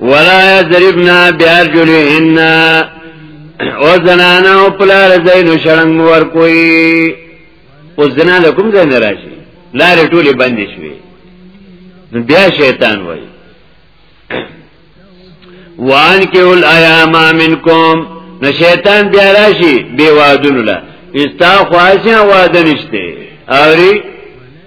ولا یضربنا بیارجلهن او زنانه او پلار زینو شړنګ مور کوي او زنانه کوم ځای نه راشي لارې ټولې بندې شوې نو بیا شیطان وای وان کې ول ایام منکم نو شیطان بیا راشي بی وادونو لا استا خواصه واده نشته اوري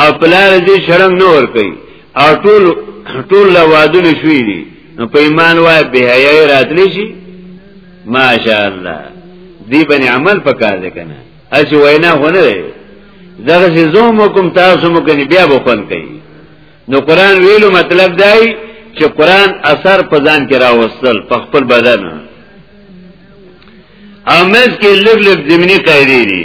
او پلار دې شرم نه ور کوي او ټول ټول لوادونه شوې دي نو په ایمان وای به حیا راتلی شي ماشاء الله دی باندې عمل پکار دی کنه اسی وینا هونه دی دغه سي زوم کوم تاسو مو کني بیا بخون کوي نو قران ویلو مطلب دی چې قران اثر په ځان کې راوستل په خپل بدن امز کې لګ لګ زمینی قاعده دي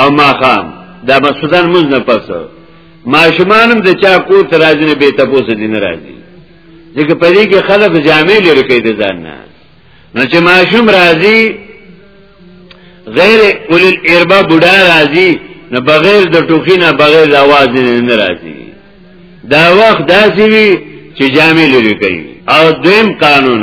او ما خام دا مسودان موږ نه پس ماشومانم د چا کور ته راځي نه به تاسو دې نه راځي ځکه په دې کې خلک جامې لري کوي د ځان نه نو چې ماشوم راځي غیر اول الاربا بډا راځي نه بغیر د ټوخي نه بغیر د आवाज نه راځي دا وخت داسې وي چې جامې لري کوي او دویم قانون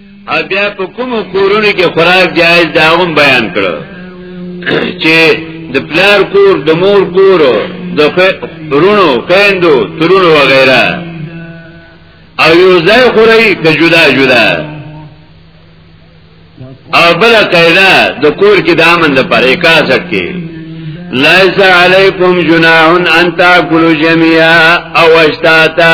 بیا په کوم کورونو کې خوراک جایز دا هم بیان کړو چې د پلار کور د مور کور د رونو کندو ترونو وغیرہ او یو ځای خوري که جدا جدا او بل قاعده د کور کې د امن د پاره کاسټ کې ليس عليكم جناح ان تاكلوا جميعا او اشتاتا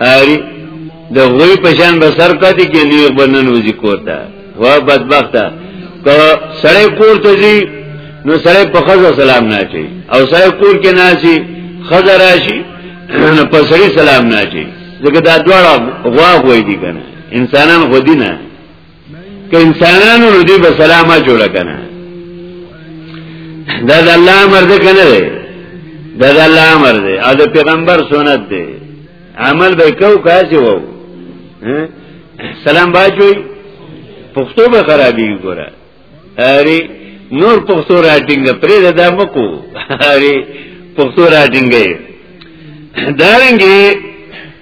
اری د غوی په شان به سر پاتې کې نیو بنن وځي کوتا وا بدبخته که سړی کور ته ځي نو سړی په خزه سلام نه چي او سړی کور کې نه شي خزه راشي نو په سړی سلام نه چي ځکه دا دواړه غوا غوي دي کنه انسانان غو دي نه که انسانانو نو دی بسلامه جوړه کنه دا د الله امر ده کنه ده دا د الله امر ده او د پیغمبر سنت ده عمل به کو کاسي وو سلام باجوي پښتو به خرابي ګوره اری نور پښتو راټینګ پرې دا مکو اری پښتو راټینګې دارنګي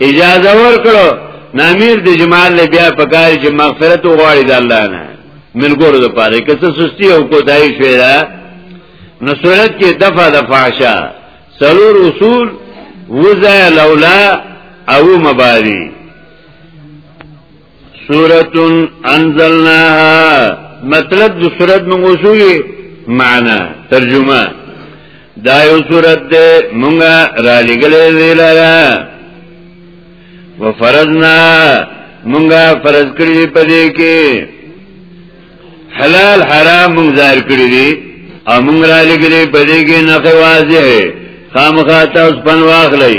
اجازه ورکړو نامیر د جمال له بیا پکاري چې مغفرت وغواړي د الله نه ملګرو د پاره که څه سستی او کوتای شوی دا نو صورت کې دفع د فحشا سرور اصول وزا لولا او مباری سورة انزلناها مطلب د سورت موږ وسوي معنا ترجمه دا یو سورت ده موږ را لګلې دی لاره وفرضنا موږ فرض کړی په دې کې حلال حرام موږ ظاهر کړی دي او موږ را لګلې په دې کې نه واضح خامخا تاسو پن واخلئ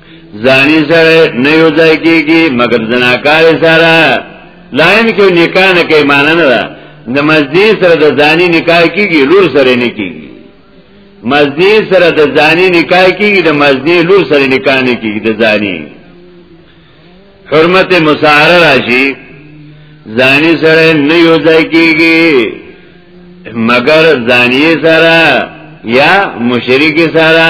زانی سره نه یو ځای کېږي مګر زناکار سره لاین کې نکاح نه کوي معنی نه ده د مزدی سره د زانی نکاح کېږي لور سره نه کېږي مزدی سره د زانی نکاح کېږي د مزدی لور سره نکاح نه کېږي د زانی حرمت مساهره راشي زانی سره نه یو ځای کېږي مګر زانی سره یا مشرک سره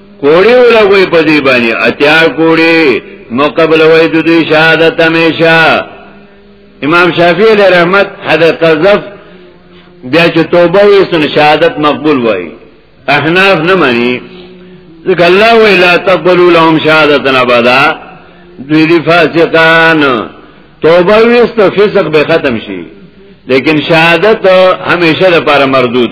کوڑی اولا کوئی پا دی بانی اتیا کوڑی مقبل وی دو دی شهادت همیشه امام شافعی علیہ رحمت حد قذف بیا چې توبه وی سن شهادت مقبول وی احناف نه مانی ذکر الله وی لا تقبلو لهم شهادت نبدا دوی دی فاسقان توبه ویست فسق به ختم شي لیکن شهادت همیشه لپاره مردود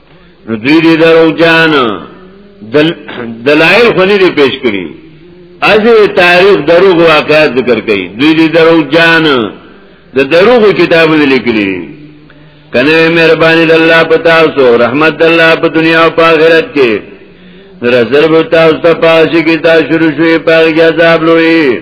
نو دوی دې درو جان دل دلایل خو نه دي پیش کړی ازه تاریخ دروغ واقعات ذکر کړي دوی دې درو جان د دروغ کتابونه لیکلي کنه مهرباني د الله په تاسو رحمت د الله په دنیا او په آخرت کې نظر به تاسو ته پاسي کې تاسو شروع شوي په عذاب لوی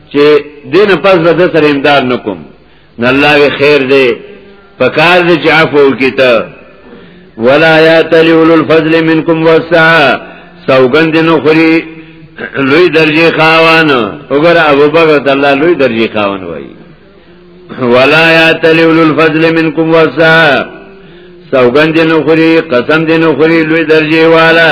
چې دین پس به د سره امداد نکوم نه الله وی خیر دی پکار دی چې عفو کیته ولا یاتلی اول الفضل منکم والسعه سوګند نو خوري لوی درجه خاوان وګوره ابوبکر ته الله لوی درجه خاوان وایي ولا یاتلی اول الفضل منکم والسعه سوګند نو خوري قسم دې نو خوري لوی درجه والا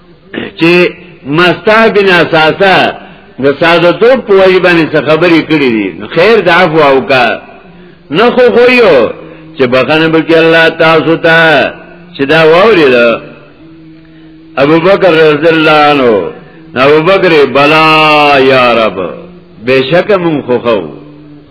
چې مستا بن اساسا د ساده تو په وجه باندې څه خبرې کړې دي خیر د عفو او کا نه خو خو یو چې بخنه به کې الله تاسو ته چې دا ووري دا ابو بکر رضی الله عنه ابو بکر بلا یا رب بشک من خو خو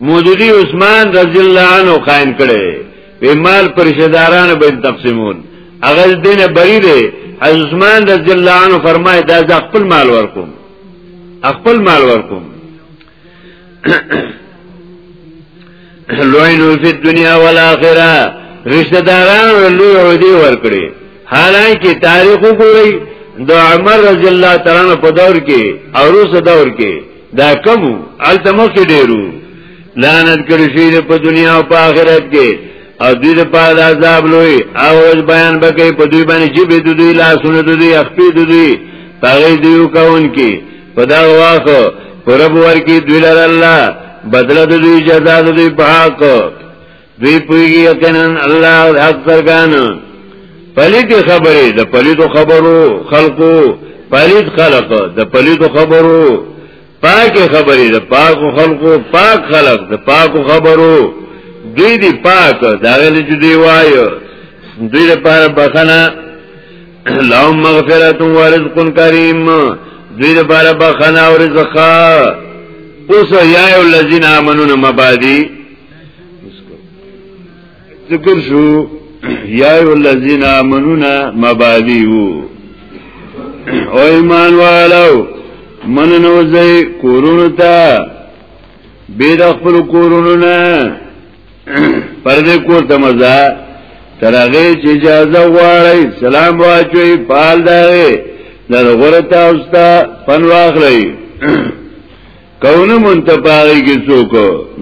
مودودی عثمان رضی الله عنه قائم کړي وی مال پر شدارانو به تقسیمون هغه دینه بری دی از عثمان رضی الله عنه فرمای دا ز خپل مال ورکوم خپل مال ورکوم لوینو فی دنیا والآخرہ رشتہ داران لوی عودی ورکړي حالانکه تاریخ وګورئ د عمر رضی الله تعالی په دور کې او روس دور کې دا کم التمو کې ډیرو لعنت کړی شي په دنیا او په آخرت کې او دوی د پاد عذاب لوی او بیان بکې په دوی باندې چې به دوی لاسونه دوی اخپې دوی پاره دیو کون کې په دا واخه پرب ورکی دوی لر الله بدل دوی جزا دوی په حق دوی پویږي یقینا الله او حق سرګان پلیت خبرې د پلیت خبرو خلقو پلیت خلق د پلیت خبرو پاک خبرې د پاک خلقو پاک خلق د پاک خبرو دوی دی پاک دا غل چې دی وایو دوی لپاره بخنه لهم مغفرت و رزق کریم دوی لپاره بخنه او رزق اوس یا الذین آمنون مبادی ذکر شو یا ایو الذین آمنون مبادیو او ایمان والو من نوځي کورونو ته بيد خپل کورونو نه پردې کور ته مزه ترغه چې اجازه غواړي سلام واچوي پال داوي در غره تاسو ته پن واخلئ کونه منتپاغی کې څوک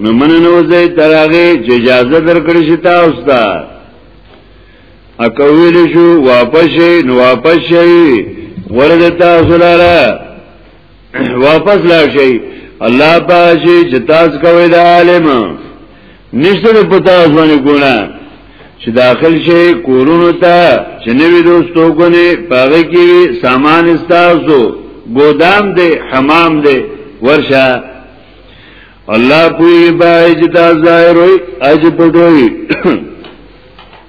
نو من نه وځي ترغه چې اجازه درکړی شي تاسو ته اکویل شو واپس شي نو واپس شي ورته تاسو لاره واپس لا شي الله پاشي چې تاسو کوی د عالم نشته د پتا ځواني ګونه چې داخل شي کورونو ته چې نوې دوستو ګونه پاغه کې سامان استاسو ګودام دی حمام دی ورشه الله پوی بای چې دا ظاهر وي اج پټوي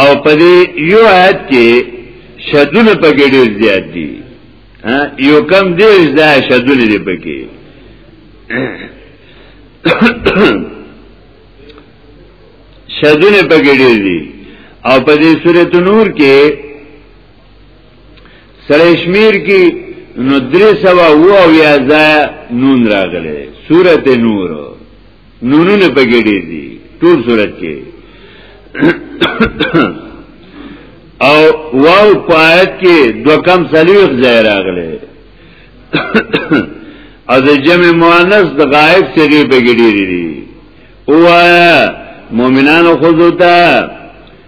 او په دې یو آیت کې شدونه په کې ډېر زیات دي ها یو کم دې ځای شدونه دي په کې شدونه په کې ډېر دي او په دې سورۃ نور کې سره شمیر کې نو درې سوا و او یا ځای نون راغله سورۃ نور نونونه پکې ډېر دي ټول صورت کې او واو پایت کې دو کم سلیوخ ځای راغلی او د جمع مؤنث د غائب څخه پکې ډېر دي هو مؤمنانو خذو ته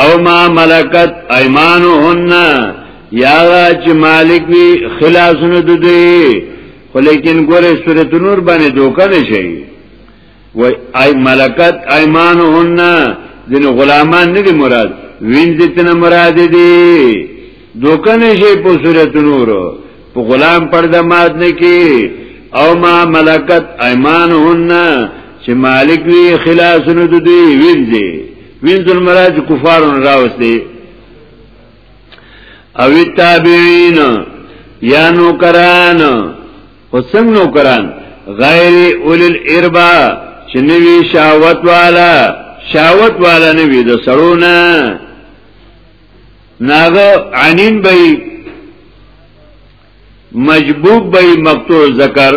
او ما ملکت ایمانهن یا چې مالک وی خلاصونه د دې خو لیکن ګوره سورۃ نور باندې دوکه نشي و ای ملکت ایمانهن دین غلامان نه دی مراد وینځتنه مراد دی دوکه نشي په سورۃ نور په غلام پر د مات نه کی او ما ملکت ايمانهن چې مالک وی خلاصونه د دوی وینځي وینځل مراد کفارون راوستي او تابعین یا نوکران او څنګه نوکران غیر اول الاربا چې نوی شاوت والا شاوت والا نوی د سړونه ناغه عنین به مجبوب به مقطوع ذکر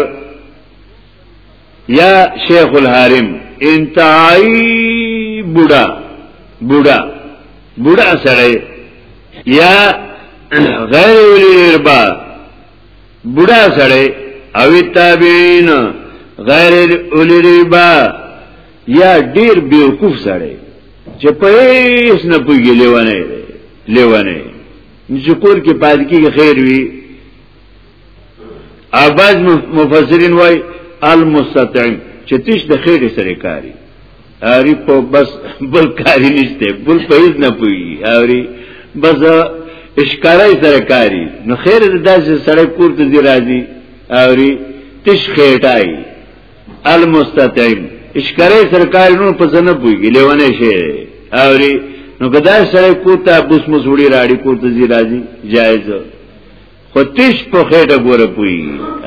یا شیخ الحارم انتهائی بوډا بوډا بوډا سره یا غیر ولی اربا بوډا سره او تابعین غیر ولی اربا یا ډیر بیوقوف سره چې په هیڅ نه پوهیږي لیوانه لیوانه چې کور کې پاتې کیږي خیر وي اباز مفسرین وای المستطعم چې تیش د خیر سره کاری اری په بس بل کاری نشته بل په هیڅ نه پوهیږي اری بس اشکارای سره کاری نو خیر داسې سره کور ته دی راځي اری تیش خیټای المستطعم اشکره سرکار نو په زنه پويږي لیونه شي اوري نو کدا سره کوته بوس مسوړي راړي کوته زی راځي جایز خو تیش په خېټه ګوره پوي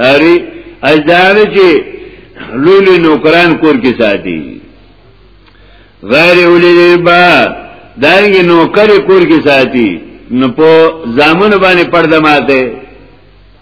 اوري اجدار چې لولي نوکران کور کې ساتي غیر اولی با دانګي نوکر کور کې ساتي نو په زامن باندې پرده ماته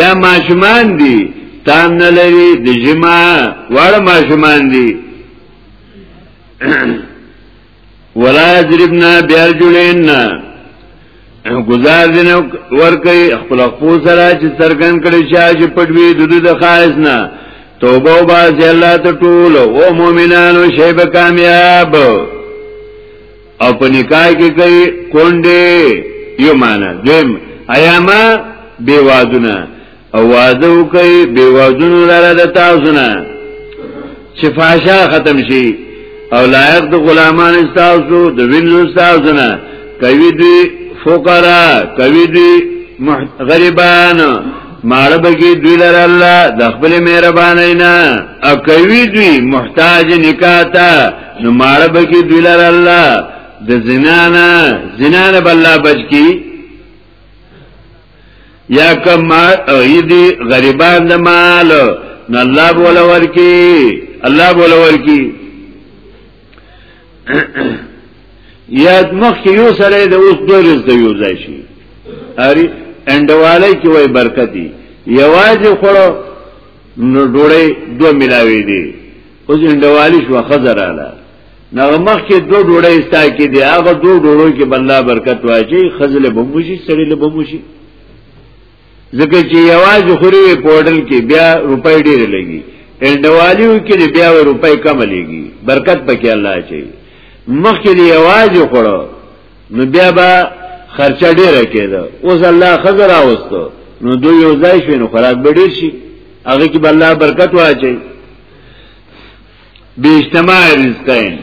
یا ماشومان دي تام نه لري د جما واړه ماشومان دي ولا ضربنا بیارجلین گزار دین ورکی خپل خپو سره چې سرګن کړي شي چې پټوي د دوی د خاص نه توبه او باز الله ته ټول او مؤمنانو شیب کامیاب او په نکاح کې کوي کونډه یو معنا دیم ایاما بیوادونه او واده کوي بیوادونو لاره د تاسو نه چې فاشا ختم شي او لایق د غلامان استاسو د وینځو استاسو نه کوي دی فقرا کوي دی غریبان ماړه بګي دوی لر الله د خپل مهرباني نه او کوي دوی محتاج نکاح ته نو ماړه بکی دوی لر الله د زنانا زنانا به الله بچ کی یا کم ما ایدی غریبان د مال نو الله بوله ورکی الله بوله ورکی یاد مخ یو سره د اوس دوه رزق یو ځای شي اری انډواله کې وای برکتی یواز خورو نو ډوړې دوه ملاوي دي اوس انډوالی شو خزراله نغه مخ کې دوه ډوړې استا کې دی هغه دوه ډوړو کې بندا برکت واچي خزل بموشي سړی له بموشي ځکه چې یواز خوري پورډل کې بیا روپۍ ډېر لګي انډوالیو کې بیا روپۍ کم لګي برکت پکې الله چي مخ کې دی یواز خورو نو بیا به خرچه ډېره کېده اوس الله خزر اوستو نو دوی یو ځای شوی نو خراج به ډېر شي هغه کې بل برکت واچي به اجتماع رزقین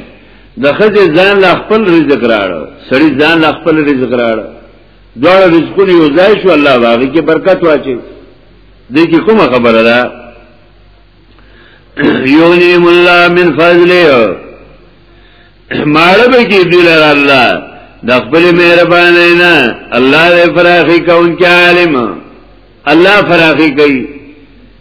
د خځه ځان لا خپل رزق راړو سړی ځان لا خپل رزق راړو دوه رزقونه یو ځای شو الله باغی کې برکت واچي دې کې کومه خبره ده یونی مولا من فضله ماړه به کې دی لار الله د خپل مهربان نه الله دې فراخي کون کې عالم الله فراخي کوي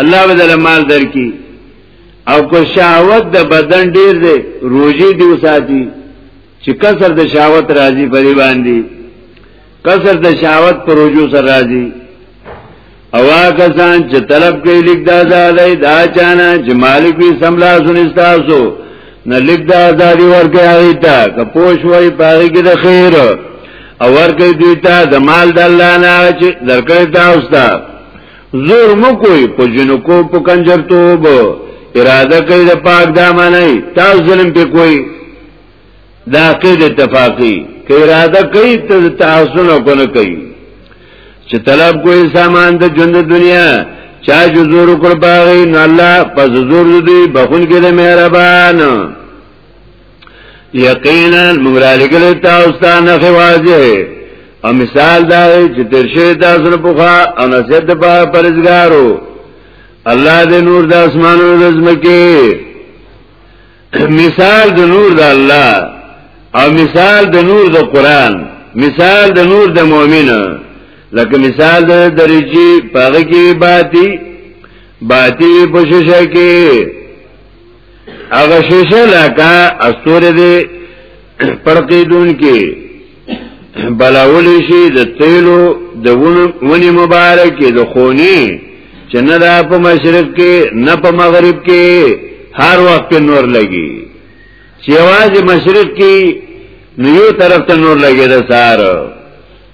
الله بدل مال درکې او کو شهوت د بدن ډیر دی روزي دی وساتي چې کسر د شهوت راځي پرې باندې کسر د شهوت پر روزو سره راځي او کسان چې طلب کوي لیک دا زادای دا چانا چې مالک وي سملا سنستاسو نه لیک دا زادي ورکه هغه ته کپوش وای پاره کې د خیر او ورکه دوی ته د مال د الله نه چې درکړی تاسو ته زور مکوئ په جنکو په کنجر توب اراده کوي د پاک دامنای تاسو ظلم په کوي دا قید اتفاقی که اراده کوي ته تحسن کو نه کوي چې طلب کوئی سامان د ژوند دنیا چا جو زور کړ باغی نو الله پس زور دوی بخون کې د مهربان یقینا موږ را لګل تاسو ته نه واځي او مثال دا چې تر شي تاسو په خوا او نصیحت په پرزګارو الله دې نور د اسمانو د زمکه مثال د نور د الله او مثال د نور د قران مثال د نور د مؤمن لکه مثال د درجی پاغه کې باتی باتی پوششه کې هغه شیشه لکه استوره دی پړقیدون کې بلاول شي د تیلو د ونی مبارک د خونی چې نه دا په مشرق کې نه په مغرب کې هر وخت په نور لګي چې واځي مشرق کې نیو طرف ته نور لګي د سار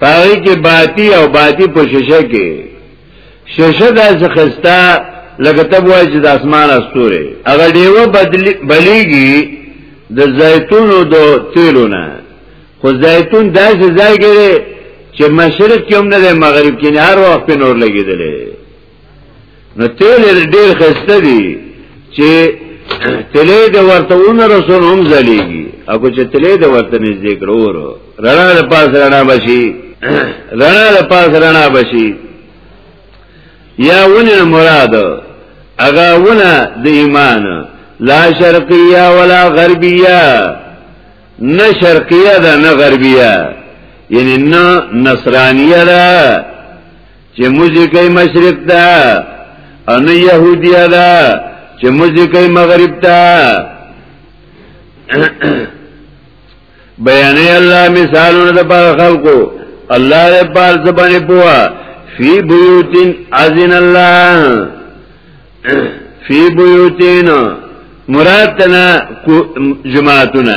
پاوی کې باتی او باتی په شیشه کې شیشه داسې خستا لکه تب وای چې د اسمان استوره هغه دیوه بلیږي د زیتونو د تیلو نه خو زیتون داسې ځای کې چې مشرق کې هم نه دی مغرب کې نه هر وخت په نور لګېدلی نو تیل ډیر خسته دي چې تلې د ورته اون رسول هم زلیږي او چې تلې د ورته نږدې کړو رڼا د پاس رڼا بشي رڼا د پاس رڼا بشي یا ونه مراد اغا ونه د ایمان لا شرقیه ولا غربیه نه شرقیه ده نه غربیه یعنی نه نصرانیه ده چې موزیکای مشرق ته او نه يهودیا ده چې موزیکای مغرب ته بیان الله مثالونه د پر خلکو الله دې پال زبانه پوا فی بیوتین اذن الله فی بیوتین مراد تنا جماعتونه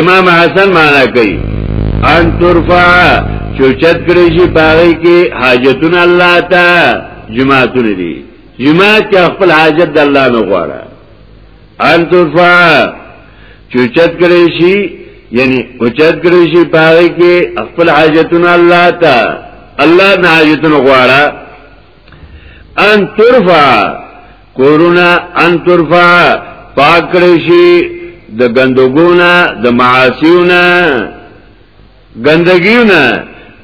امام حسن معنا کوي ان ترفع چوچت کړی شي پاره کې حاجتونه الله ته جماعتونه دي جماعت کې خپل حاجت د الله نه غواړه ان ترفع چوچت کړی شي یعنی اوچت کړی شي پاره کې خپل حاجتونه الله ته الله نه حاجتونه غواړه ان ترفع کورونا ان ترفع پاکړی شي د ګندګونه د معاصیونه ګندګیونه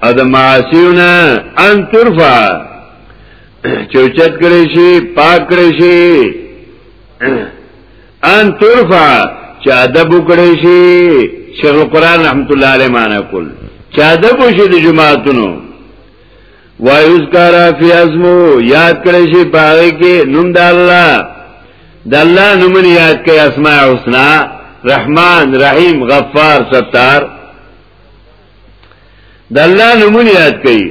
او د معاصیونه ان ترفع چوچت کړی شي پاک کړی شي ان ترفع چې ادب وکړی شي شیخ القران رحمت الله علیه معنا کول چې ادب وشي د جماعتونو ويذكر في اسمو یاد کړی شي پاره کې نوم د الله د الله نوم یاد کړي اسماء الحسنا رحمان رحیم غفار ستار د الله نوم یاد کړي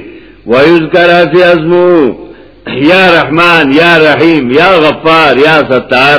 ويذكر في اسمو یا رحمان یا رحیم یا غفار یا ستار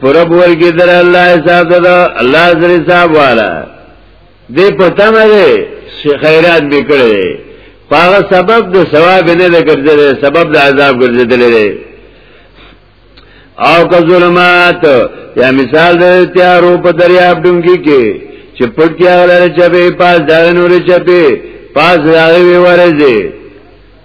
پورا بول کې در الله حساب ده الله زری حساب والا دې پته مې ده خیرات به کړې پاغه سبب د ثواب نه ده ګرځېدل سبب د عذاب ګرځېدل او که ظلمات یا مثال د تیارو په دریاب ډونګي کې چې پټیا لري چې په پاس دا نور چې په پاس راغوي ورځي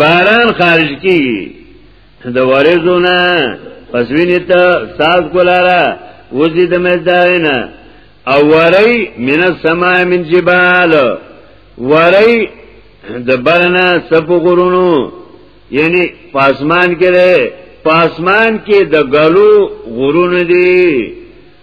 باران خارج کی د ورزونه پسوینه ته ساز کولاره وزي د مزدارینه او وری من السماء من جبال وری د برنا سپو غرونو یعنی پاسمان کې ده پاسمان کې د غلو غرونه دي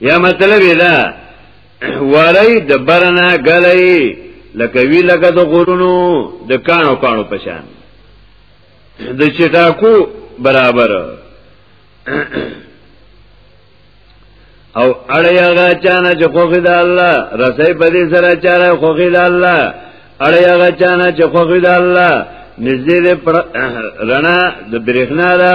یا مطلب دا وړی د برنا غلې لکه وی لکه د غورونو د کانو کانو پشان د چټاکو برابر او اړی هغه چانه چې خوخي د الله رسې په دې سره چاره خوخي د الله اړی هغه چانه چې خوخي د الله نږدې رڼا د برېښنا دا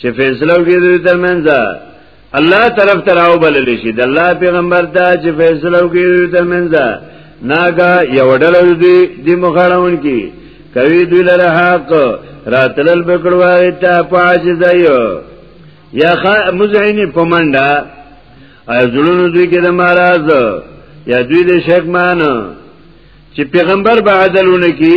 چې فیصله وکړي دوی ترمنځ الله طرف ته راو بلل شي د الله پیغمبر ته چې فیصله وکړي دوی ترمنځ ناګه یو ډول دوی د مخړون کی کوي دوی لره حق راتلل بکړوي ته پاج ځایو یا خا مزعینی پمنډا ای زړونو دوی کې د ماراز یا دوی د شک مان چې پیغمبر به عدلونه کی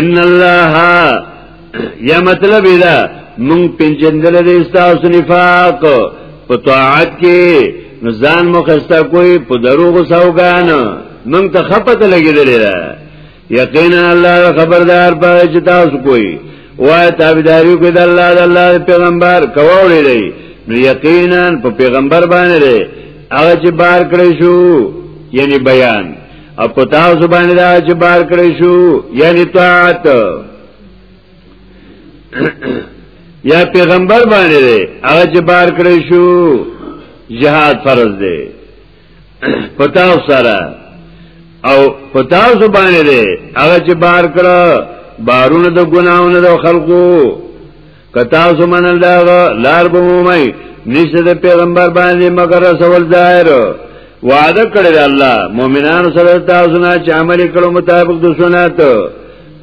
ان الله یا مطلب دا مون پنجندل دې تاسو نفاق په طاعت کې نزان مخستا کوئی په دروغ سوګان مون ته خپت لګیدل دا یقینا الله خبردار پای چې تاسو کوئی وای تابعداري کوي د الله د الله پیغمبر کوي دی نو یقینا په پیغمبر باندې هغه چې بار کړی شو یعنی بیان او په تاسو باندې دا چې بار کړی شو یعنی طاعت یا پیغمبر باندې دی هغه چې بار کړی شو jihad فرض دی په تاسو سره او په تاسو باندې دی هغه چې بار کړو بارونه د ګناونو د خلقو کتا سمن الله لار به مومي نشته د پیغمبر باندې مگر رسول ظاهر وعده کړی د الله مؤمنانو سره تاسو نه چې عمل کړو مطابق د سنت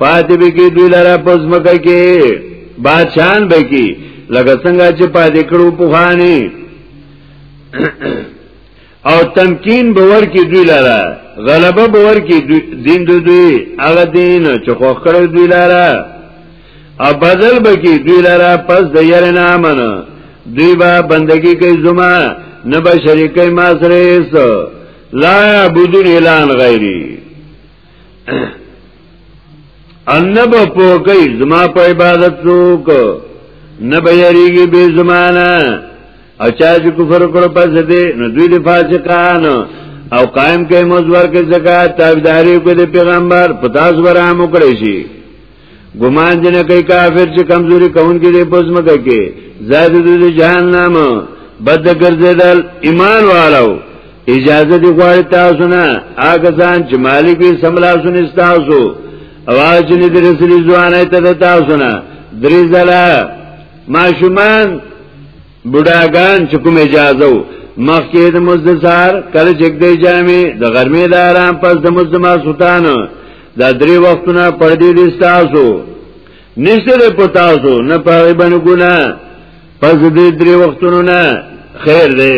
پاتې به کې دوی لاره پوز مکه کې بادشاہان به کې لکه څنګه چې پاتې کړو په خاني او تمکین باور کې دوی لاره غلبه باور کې دین دوی دوی هغه دین چې خو کړو دوی لاره او بدل به کې دوی لاره پس د یې نه امن دوی به بندگی کوي زما نه به شریکې ما سره لا عبدون الان غیری انب پوکی زما په عبادت سوک نب یریگی بی زمانا او چا چې کفر کړو پس دې نو دوی دې فاسقان او قائم کې مزور کې زکات تابعداري کوي پیغمبر پتاس ورامو کړی شي ګمان دې نه کوي کافر چې کمزوري کونکي دې پزمکه کې زاد دې جهنم بد ګرځیدل ایمان والو اجازه دی غواړی تاسو نه هغه ځان چې مالک یې سملاسونه تاسو اواز نه د رسول ځوانه ته تاسو نه درې ځله ماشومان بډاګان چې کوم اجازه وو مخکې د مزدسار کله چې د جامې د غرمې د آرام پس د مزدما سلطان دا درې وختونه پر دې دي تاسو نشته له پتاسو نه پاره باندې ګنا پس دې درې وختونو نه خیر دی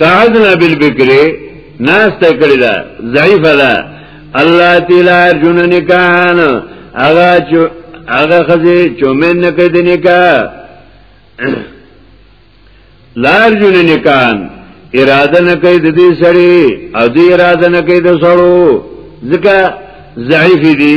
قعدنا بالبکر ناس ته کړی دا ضعیف ده الله تعالی ارجون نکاحان اغا چو اغا خزی چومن نکی دی نکاح لار جون نکاحان اراده نکی دی دی سری او دی اراده نکی دی سرو ذکا ضعیفی دی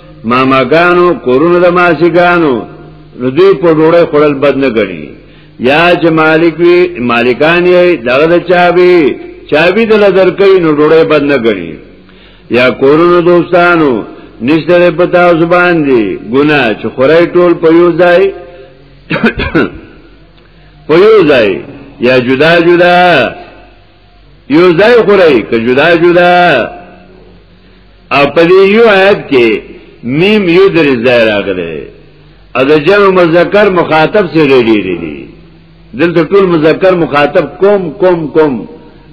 ماماګانو کورونو د ماسیګانو نو دوی په ډوړې خړل بد نه غړي یا چې مالک وی مالکان یې دغه د چابي چابي د لدر کوي نو ډوړې بد نه غړي یا کورونو دوستانو نشته په پتا زبان دي ګنا چې خورای ټول په یو ځای په یو ځای یا جدا جدا یو ځای خورای که جدا جدا او په دې یو آیت کې میم یو درې ځای راغلی او د جمع مذکر مخاطب سره ډېری دي دلته ټول مذکر مخاطب کوم کوم کوم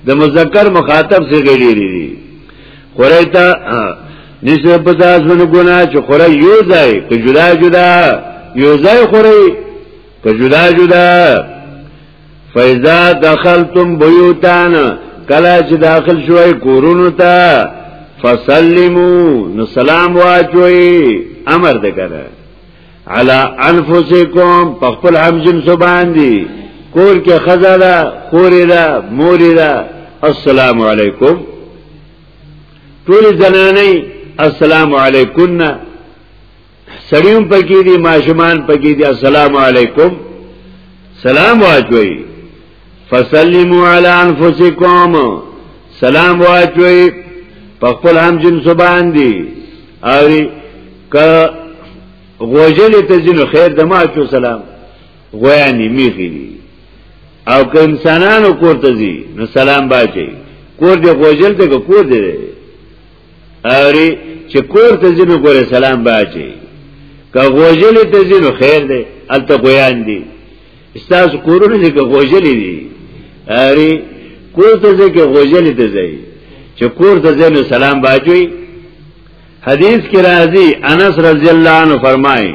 د مذکر مخاطب سره ډېری دي خورای ته نشه په تاسو نه ګنا چې خورای یو ځای که جدا جدا یو ځای خورای که جدا جدا فیضا دخلتم بیوتان کلا چې داخل شوی کورونو ته فسلمو نو سلام واچوي امر ده کړه علا انفسکم په خپل همجن سو باندې کور کې خزاله خورې ده مورې ده السلام علیکم ټول زنانه السلام علیکم سړیوم پکې دي ماشومان پکې دي السلام علیکم سلام واچوي فسلموا علی انفسکم سلام واچوي په خپل هم جنس باندې او ک غوجل ته جنو خیر دما چو سلام غویانی میخی دی او که انسانانو کور ته ځي نو سلام باچي کور دی غوجل ته کور دی اوري چې کور ته ځینو ګوره سلام باچي که غوجلې ته ځینو خیر دی الته ګویان دي استاذ کورونه دې که غوجلې دي اوري کور ته ځکه غوجلې ته ځي چې کور ته ځینو سلام باچوي حدیث کې راځي انس رضی الله عنه فرمایي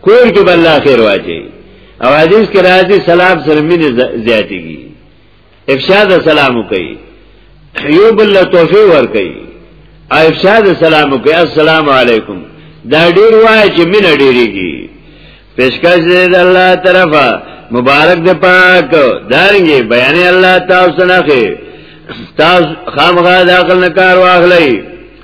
کور کې بل اخر واچي او حدیث کې راځي سلام سره مینه زیاتېږي افشاء د سلام کوي یو بل له توفی ور کوي او افشاء د سلام کوي السلام علیکم دا ډیر وای چې مینه ډیریږي پیشکش دې د الله طرفه مبارک دې پاک دارنګي بیان الله تاسو نه خې تاسو خامغا داخل نه کار واخلئ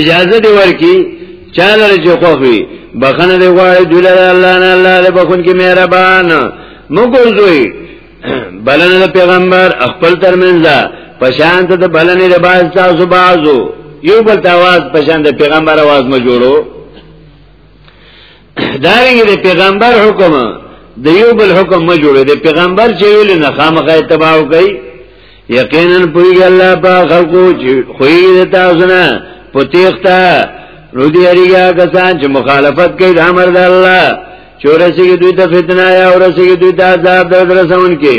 اجازه دی ورکی چاله چې خوخي بخنه دی غواړي دل الله نه الله له بخون کې مهربان مګورځوي بلنه د پیغمبر خپل ترمنځ پشانت د بلنه د باز تاسو بازو یو بل تاواز پشان د پیغمبر आवाज ما جوړو دارنګه د پیغمبر حکم د یو بل حکم ما جوړه د پیغمبر چې ویل نه خامخا اتباع کوي یقینا پوی الله په خلقو چې خوې د تاسو نه پتیختا نو دی اړیګه کسان چې مخالفت کوي د امر د الله چورسیږي دوی ته فتنه یا اورسیږي دوی ته عذاب درسون کې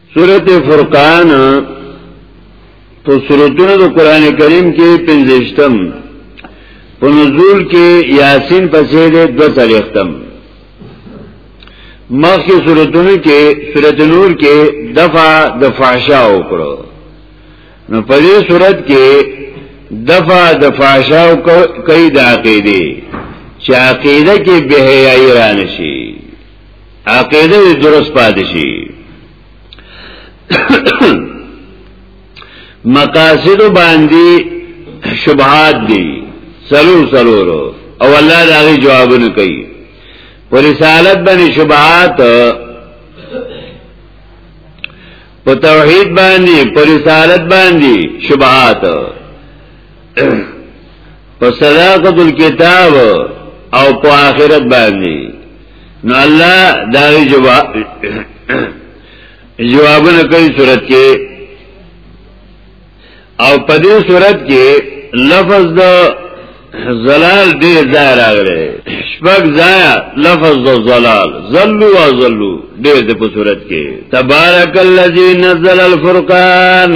سورت فرقان په سورتونو د قران کریم کې پنځشتم په نزول کې یاسین پسې ده دو څلختم مخکې سورتونو کې سورت نور کې دفع د فحشا وکړو نو په دې سورت کې دفع د فحشا کوي د عقیده چې عقیده کې به یې ایران شي عقیده درست پاتې شي مقاصد باندې شبهات دي سلور سلور او الله دا غي جوابونه کوي پر رسالت باندې شبهات په توحید باندې پر رسالت باندې شبهات په صداقت الكتاب او په آخرت باندې نو الله دا جواب جوابونه کوي صورت کې او په دې صورت کې لفظ د زلال دې ځای راغلی شپږ ځای لفظ د زلال زلو او زلو دې د په صورت کې تبارک الذی نزل الفرقان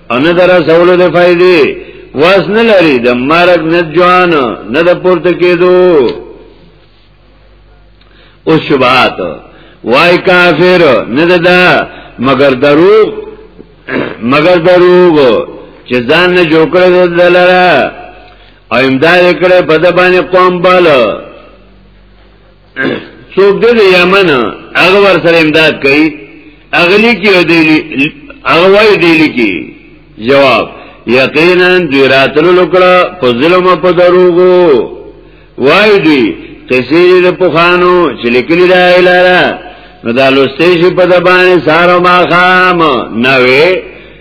ان در سوال د فائدې واس نه لري د مرګ نه ځوان نه د پورته کېدو او شبات وای کافر نه ده مگر دروغ مگر دروغ چې ځان نه جوړ کړل دلاره او امداد کړه په د باندې قوم بالا څوک د یمن هغه ور سره امداد کوي اغلی کې دی هغه وای دی لیکي جواب یقینا دوی راتلو لکړه په ظلم په دروغو وای دی قصیر د پخانو چې لیکلی دا الهه نو دا لسته شي په دبانې سارو ما خام نوې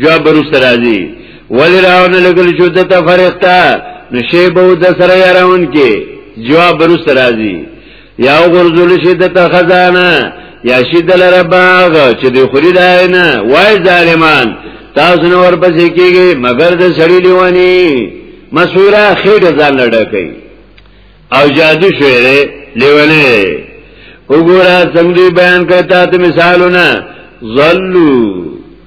جواب ورسره راځي ولی راونه لګل شو د تفرقتا نشي به د سره یارون کې جواب ورسره راځي یا غرزول شي د خزانه یا شي د لرباغ چې د خوري داینه وای ظالمان تاسو نو ورپسې کېږي مگر د سړی لیوانی مسوره خېټه ځان لړه کوي او جادو شویره لیونه وګوره څنګه بیان کړه ته مثالونه ظلوا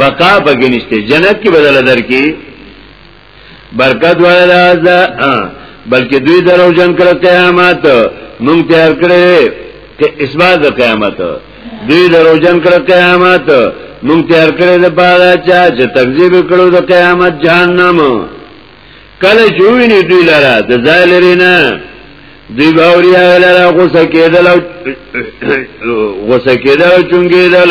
بقا پکې نشته جنت کې بدل درکې برکت والا ده بلکې دوی درو جن کړ قیامت مونږ تیار کړې ته اسباد قیامت دوی درو جن کړ قیامت مونږ تیار کړې د بالا چا چې تکذیب کړو د قیامت جهنم کله جوړی نه دوی لاره د ځای لري نه دوی باوري هغه لاره غوسه کېدل غوسه کېدل چونګېدل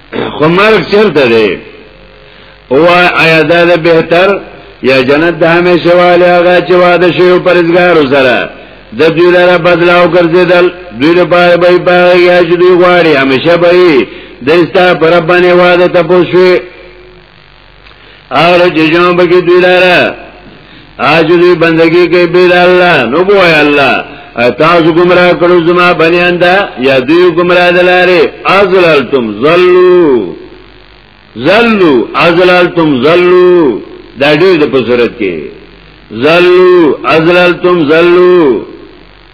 خو مرګ چرته دی او آیا دا ده بهتر یا جنت د همیشه والی هغه چې واده شوی پرېزګارو سره د دوی لپاره بدلاو ګرځیدل دوی لپاره به پاره یا چې دوی غواړي همیشه به د استا پر باندې واده تاسو هغه چې جام بګي دوی لاره اج دوی بندگی کوي بل الله نو بوای الله تاسو گمراه کړو زما بنیان دا یا دوی گمراه دلاره ازلالتم زلو زلو ازلالتم زلو دا ډېر د پسرت کې زلو ازلالتم زلو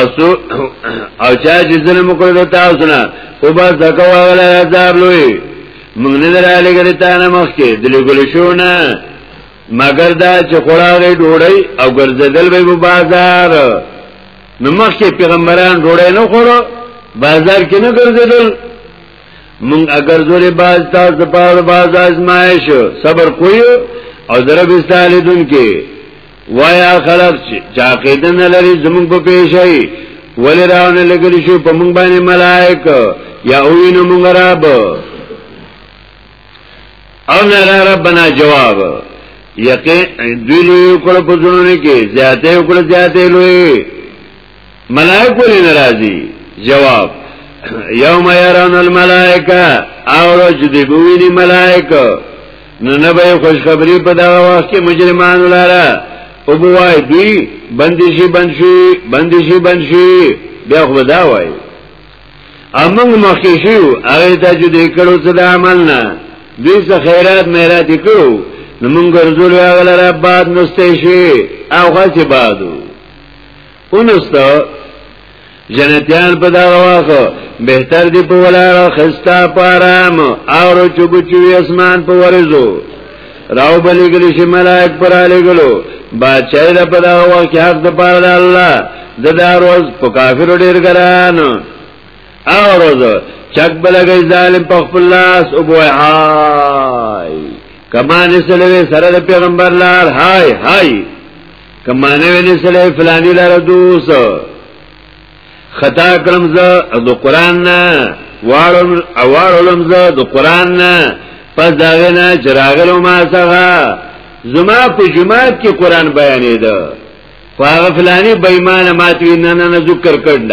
اسو او چا چې ظلم وکړو تاسو نه او بس دغه واغله عذاب لوی موږ نه درالې ګرې تا نه مخ کې دلې ګل شو نه مگر دا چې خوړاغې ډوړی او ګرځدل به بازار نو مخ کې پیغمبران ډوړی نه خوړو بازار کې نه ګرځدل مونږ اگر زورې باز تاسو په بازار آزمایش صبر کوی او ضرب استالیدون کې وایا خلق چې چا قیدن لري زمون په پیشي ولی راونه لګلی شو په مونږ باندې ملائک یا اوینو مونږ رب او نه ربنا جواب یقین دوی لوی کړه په ځونه کې زیاته کړه زیاته لوی ملائک ولی نرازی جواب یوم یران الملائکه او رج دی بوینی ملائکه نو نبی خوشخبری په دا وخت کې مجرمانو لاره او بوای دوی بندشي بندشي بندشي بندشي بیا خو دا وای امنګ مخکې شو هغه ته چې د کړو څه د عمل نه دوی څه خیرات میرات کړو نو موږ ګرځول هغه لاره باد نسته شي او خاصه بادو اونستا جنتیان په دا واخه بهتر دی په ولاره خستا پارام او چوبچوي اسمان په ورزو راو بلی گلی شی ملائک پر آلی گلو بادشاہی دا پدا ہوا کی حق دا پار دا اللہ دا دا روز پا کافر دیر گران او روز چک بلگی ظالم پا خفل لاس او بوئی حای کمانی سلوی سرد پیغمبر لار حای حای کمانه ویلی سلی فلانی لار دوست خطا کړم زه د قران نه واړم اواړم زه د قران نه پس داغه نه چراغلو ما څنګه زما په جماعت کې قران بیانې ده فاغ فلانی بېمانه ماتوي نه نه ذکر کړل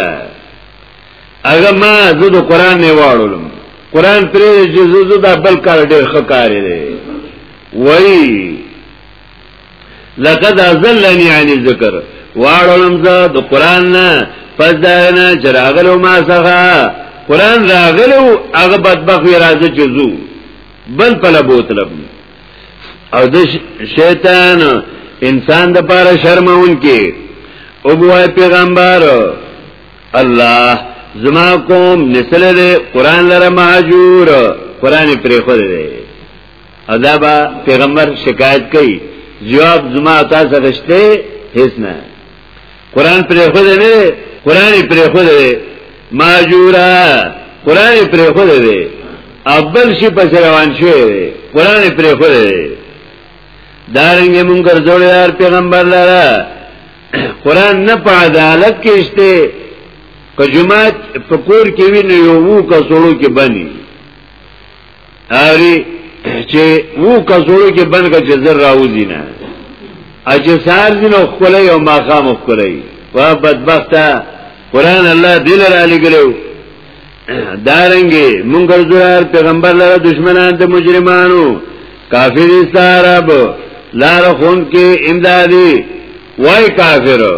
هغه ما زه د قران نه واړم قران پرې چې زه د بل کار ډېر خکارې دی وای لقد ازلنی عن الذکر واړولم زه د قران نه پس دا نه چې راغلو ما څخه قران راغلو هغه بدبخت راځي چې زو بل پله بوتلم او د شیطان انسان د پاره شرمون کې او بوای پیغمبر الله زما قوم نسل دے قرآن لرا محجور قرآن پریخو دے ادا با پیغمبر شکایت کوي جواب زما تاسو غشته هیڅ نه قران پر خو دې نه قران پر خو دې ماجورا قران پر خو دې اول شي پس روان شي قران پر خو دې دارنګ مونږ ګرځولیار پیغمبر لاره قران نه په عدالت کې شته که جماعت په کور کې ویني یو وو کسولو کې بني اری چې وو کزړو کې بند کا چې زر راوځي نه اج سار دین او خلای او ماقام خلای وا بدبخت قران الله دل را لګلو دارنګي مونږ ګرځوار پیغمبر لره دشمنان د مجرمانو کافر استعرب لار خون کې امدادي وای کافرو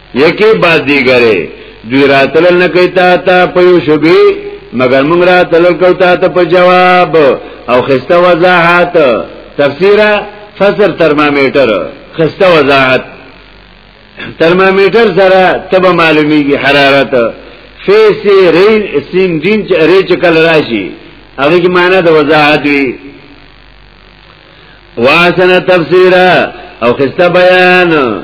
یکی بعد دیگره دوی راتلل نکی تا تا پیو شبی مگر مونگ راتلل کو تا تا پا جواب او خسته وضاحت تفسیر فسر ترمامیتر خسته وضاحت ترمامیتر سره تب معلومی کی حرارت فیسی رین سین دین چه ری چکل راشی اگه که معنی دا وضاحت وی واسنه تفسیر او خسته بیان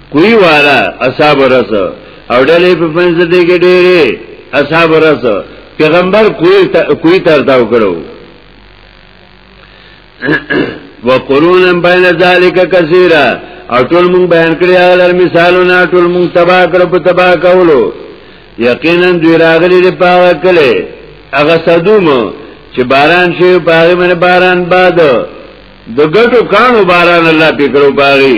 کوی والا اصحاب رسو او ډلې په پنځ دې کې ډېرې اصحاب رسو پیغمبر کوی تا کوی تر دا وکړو وقرون بین ذالک کثیرا او ټول مونږ بیان کړی هغه مثالونه ټول مونږ تبا کړو په تبا کولو یقینا دوی راغلی دی پاغه کله هغه صدوم چې باران شي پاغه من باران باد د ګټو کانو باران الله پکړو پاغي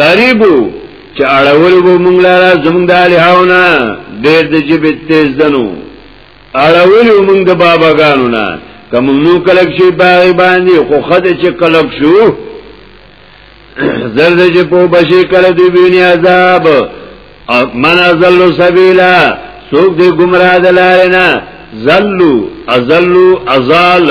قریب چې اړول وو مونږ لاره زمونږ د الهاونه ډېر د جبه تیز دنو اړول وو مونږ د باباګانو نه کوم نو کلک شي باغ باندې خو خد چې کلک شو زرد چې په بشي کله دی بینی عذاب من ازلو سبیلا سوک دی گمراه دلارینا زلو ازلو ازال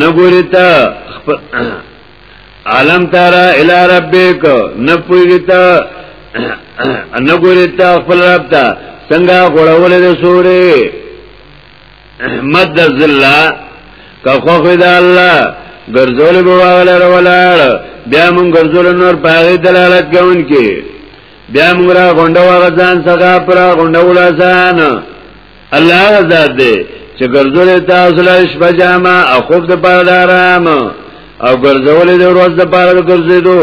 نګوری تا عالم تارا الی ربک نپویږي تا نګوری تا خپل رب تا څنګه غړولې د سورې مد ذللا که خو خدای الله ګرځول به واغله ولاړ بیا مون ګرځول نور پاره دلالت کوون کې بیا مون را غونډه واغ ځان څنګه پر غونډه ولا ځان الله ذات دی چې ګرځولې تاسو له شپه جامه او خوب د پاره آرام او ګرځولې د ورځ د پاره ګرځېدو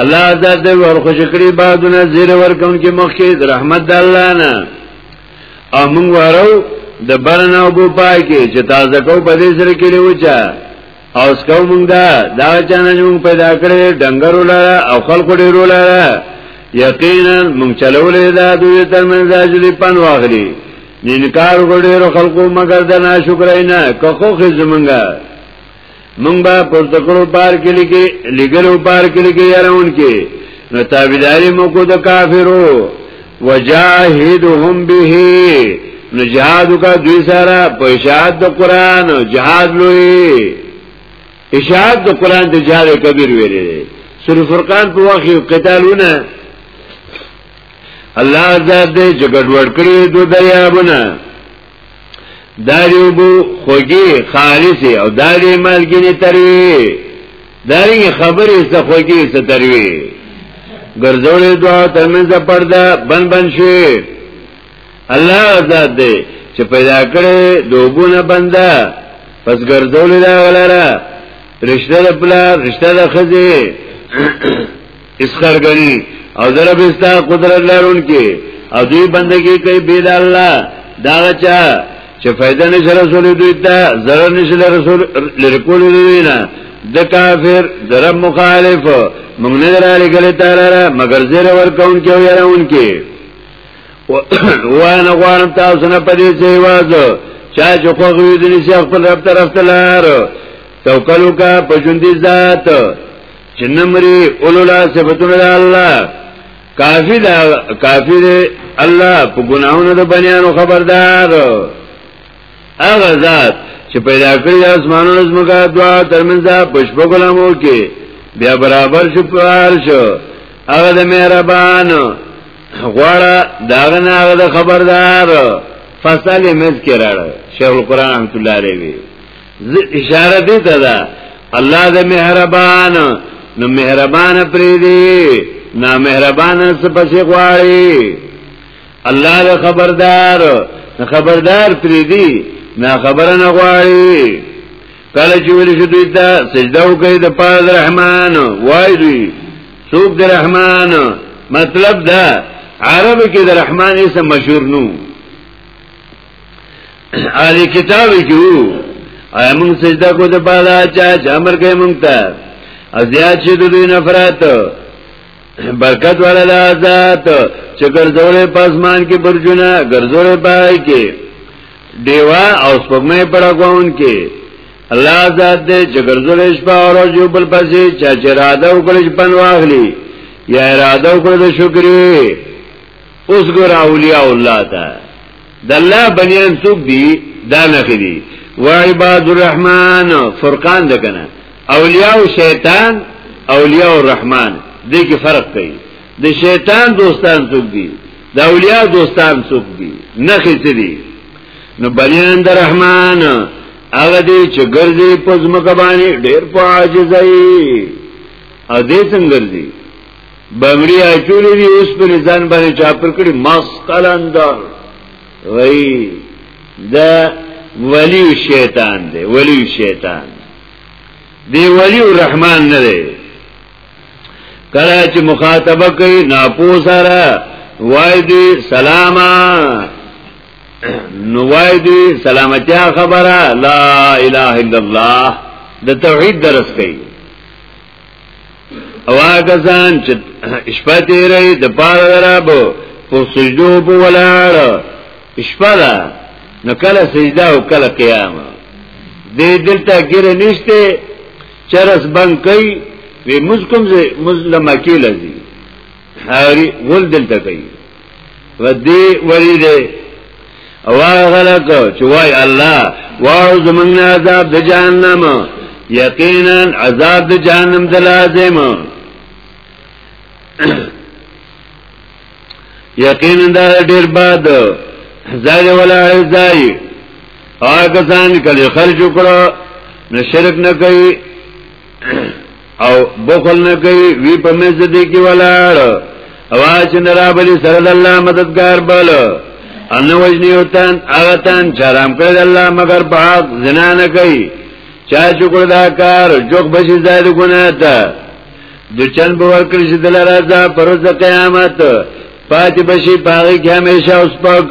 الله ذات دې ورخوش کړی بادونه زیر ورکون کې مخکې د رحمت د الله نه او موږ ورو د برنا وبو پای کې چې تازه کو په دې سره کې لوچا او سکو مونږ دا دا چانه مونږ پیدا کړې ډنګرو لاره او خلکو ډیرو لاره یقینا مونږ چلولې دا دوی ترمنځ اجلی پن واغلی نینکار وګړو خلکو مگر د ناشکرای نه کخو خزمنګا مونږ به پرتکړو پار کې لګي لګلو پار کې لګي یارون کې نو تابعداري مو کو د کافرو وجاهدهم به نو جهادو کا دوی سارا پا اشاعت دا قرآن جهاد لوئی اشاعت دا قرآن تا جهاد کبیر ویلی دی سور فرقان پا واقعی قتالونا الله ذات دې چې ګډوډ کړی دوه دریابونه داری اوبو خوگی خالصی او داری مالگینی تروی داری خبری است خوگی است تروی گرزولی دعا ترمنز پرده بن بن شوی الله ازاد دی چې پیدا کړی دوبونه بنده پس ګرځولې دا غلره رشتہ د پلار رشتہ د خزه استرګنی او درب استا قدرت لرون کې او دوی بندگی کوي بيد الله دا چا چې فائدہ نشه رسول دوی ته ضرر نشه رسول لرکول دوی نه د کافر درب مخالف موږ نه درالې غلې تعالی مگر زیر ورکون کې او يرون کې وانا غوانم تاسو نه پدې سي وازو چا چې خو غوي دې شي خپل رب طرف ته لار توکل وکا په ژوندۍ ذات چې نمرې اولولا صفاتونه د الله کافی دا کافی دی الله په ګناهونو د بنیانو خبردار هغه ذات چې پیدا کړی اسمانونو زمګه دعا ترمنځ پښپ ګلمو کې بیا برابر شو پار شو هغه د مهربان غواړه داغه نه هغه د خبردار فصل مذکر شیخ القران رحمت الله علیه اشاره دې ته ده الله دې مهربان نو مهربان پرې دې نا مهربان سپسې غواړي الله دې خبردار خبردار پرې دې نا خبر نه غواړي کله چې ویل شو دوی ته سجده وکړي د پاد رحمان وای دوی څوک د رحمان مطلب دا عرب کې د رحمان اسم مشهور نو اهل کتاب کې آیا موږ سجده کو د بالا چا چې امر کوي موږ ته او زیات شي د دوی نفرت برکت والا د آزاد چې ګرځولې پاسمان کې برجونه ګرځولې پای کې دیوا او سپمې پر غون کې الله آزاد دې چې ګرځولې شپه او ورځ یو بل پسې چا چې را ده وکړي پنواغلی یا اراده وکړه د شکرې اوس ګور اولیاء الله تا د الله بنیان څوک دی دا نه دی و عباد الرحمن فرقان ده کنه اولیاء او شیطان اولیاء الرحمن دې کې فرق کوي د شیطان دوستان څوک دي د اولیاء دوستان څوک دي نه خېڅ دي نو بنیان د رحمان هغه دې چې ګرځي په ځمکه باندې ډېر پاجزای ا دې څنګه ګرځي بنگړي اچولې دي اوس په ځان باندې چا پر کړی مسقل اندر وای دا ولی شیطان دی ولی شیطان دی ولی الرحمن نه دی کله چې مخاطبه کوي ناپو سره وای دی سلاما نو وای دی سلامتیا خبره لا اله الا الله د توحید درس کوي او هغه ځان چې شپه تیرې د پاره دراب په سجدو په ولاړ شپه ده نو کله سجده او کله قیام دې دلته ګره نشته چرس بنګ کوي وی مزکم زه مزلمه کې لذي هاري ول دلته کوي و دی ولی دی او هغه خلک چې وای الله واو زمنګ نه عذاب د جهنم یقینا عذاب د جهنم د لازم یقینا دا ډیر باد زای ولا زای هغه ځان کله خرج وکړو نه شرک نه کوي او بخل نه کوي وی په مزه دې کې ولاړ اواز نه را بلی سره د الله مددگار بل ان وجنی وتن هغه تن چرام کړ الله مگر پاک زنا نه کوي چا شکر دا کار جوخ بشي زائد ګناه ته د چن باور کړی چې دل راځه پروز قیامت پاتې بشي پاره کې همیشه اوس پاک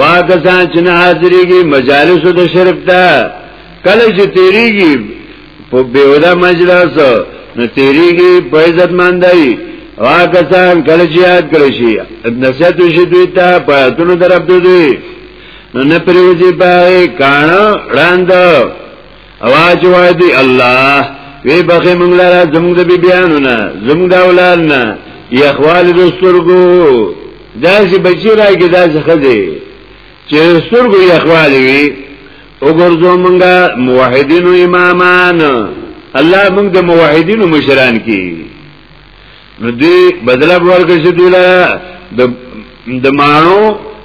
واګه ځان چې نه حاضرېږي مجالسو د شرک ته کله چې تیریږي په بیودا مجلس نو تیریږي په عزت مندای واګه ځان کله چې یاد کړی شي نصیحت شي دوی ته په تونو درب دوی نو نه پریوزي پای کاڼه وړاند اواز وای دی الله وی بخې مونږ لاره زمونږ د بیبیانو نه زمونږ د اولاد نه یا اخوال د سترګو داسې بچی راګي داسې خدي چې سترګو یې اخوال وي وګورځو مونږه موحدین او امامان الله مونږ د موحدین مشران کی نو دې بدلا ورکړ شي دی لاره د د مانو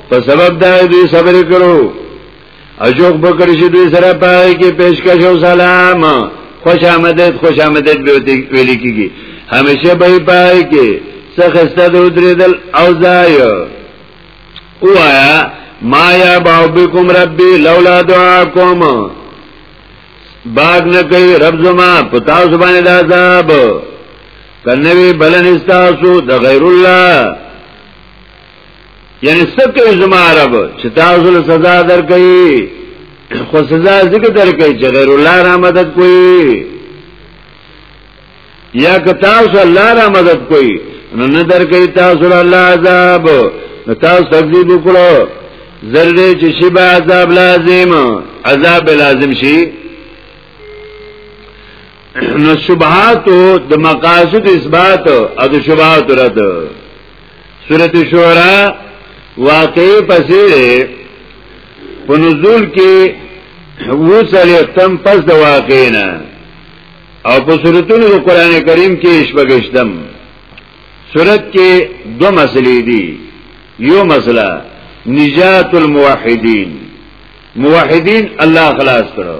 په سبب دا دې صبر کړو اجوک بکر شي دوی سره پاره کې پیشکش او سلام خوش آمدید خوش آمدید به ویل کیږي همیشه به پاره کې سخسته د درېدل او ځای وایا ما یا بابکم ربي لولا دعاکم باغ نه کوي رب زما پتا زبانه د عذاب کنوي بلن استاسو د غیر الله یعنی سکه زما رب چې تاسو له سزا درکړي خو سزا ذکر درکړي چې غیر الله را مدد کوي یا که تاسو الله را مدد کوي نو نه درکړي تاسو له الله عذاب تاسو تکذیب وکړو زرده چې شی به عذاب لازم عذاب لازم شي نو شبهات د مقاصد اثبات او د شبهات رد سورت شعرا واقعی پسیر په نزول کې وو څلېختم پس د واقعینا او په سورتونو د قران کریم کې شپږشتم سورت کې دو مسلې دي یو مسله نجات الموحدین موحدین الله خلاص کړو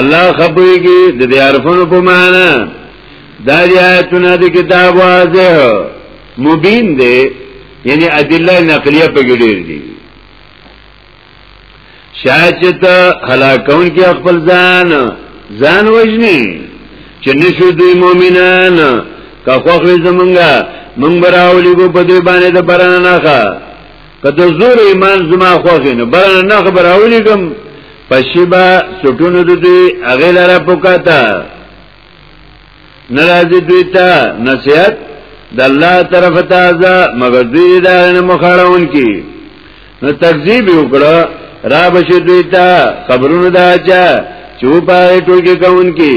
الله خبرېږي د دې عرفونو په معنا دا دی آیتونه د کتاب واضح مبین دی یعنی ادله نقلیه په ګډیر دي شاید چې ته هلاکون کې خپل ځان ځان وژني چې نشو دوی مؤمنان که خوخوی زمونگا مونگ براولی گو پا دوی بانی دا برانا نخوا که د زور ایمان زما خوښ نه برنه نه خبر اولیګم پښیبا سټونو د دوی هغه لاره پوکاته ناراضي دوی ته نصيحت د الله طرف ته ازا مگر دوی دا نه مخاړون کی نو تکذیب وکړه را بشي دوی ته خبرونه دا چا چوپای ټول کې کون کی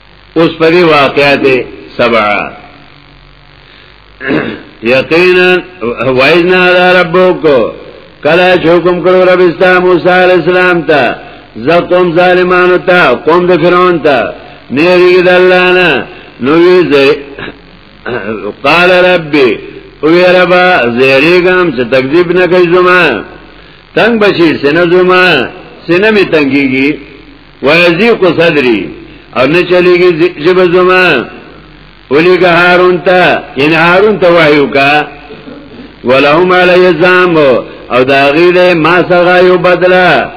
اوس په دې واقعات سبع یقینا واینا ربک کله چې حکم کړو رب استا موسی علی السلام ته زقوم ظالمانو ته قوم د فرعون ته نیری د الله نه نو وی قال ربي او ربا زیریګم چې تکذیب نه کوي زما تنگ بشي سینه زما سینه می تنګيږي ویزیق صدری او نه چلیږي جب زما ولګه هارون ته ان هارون ته وایو کا ولهم علی زام او دا غیره ما سره یو بدلا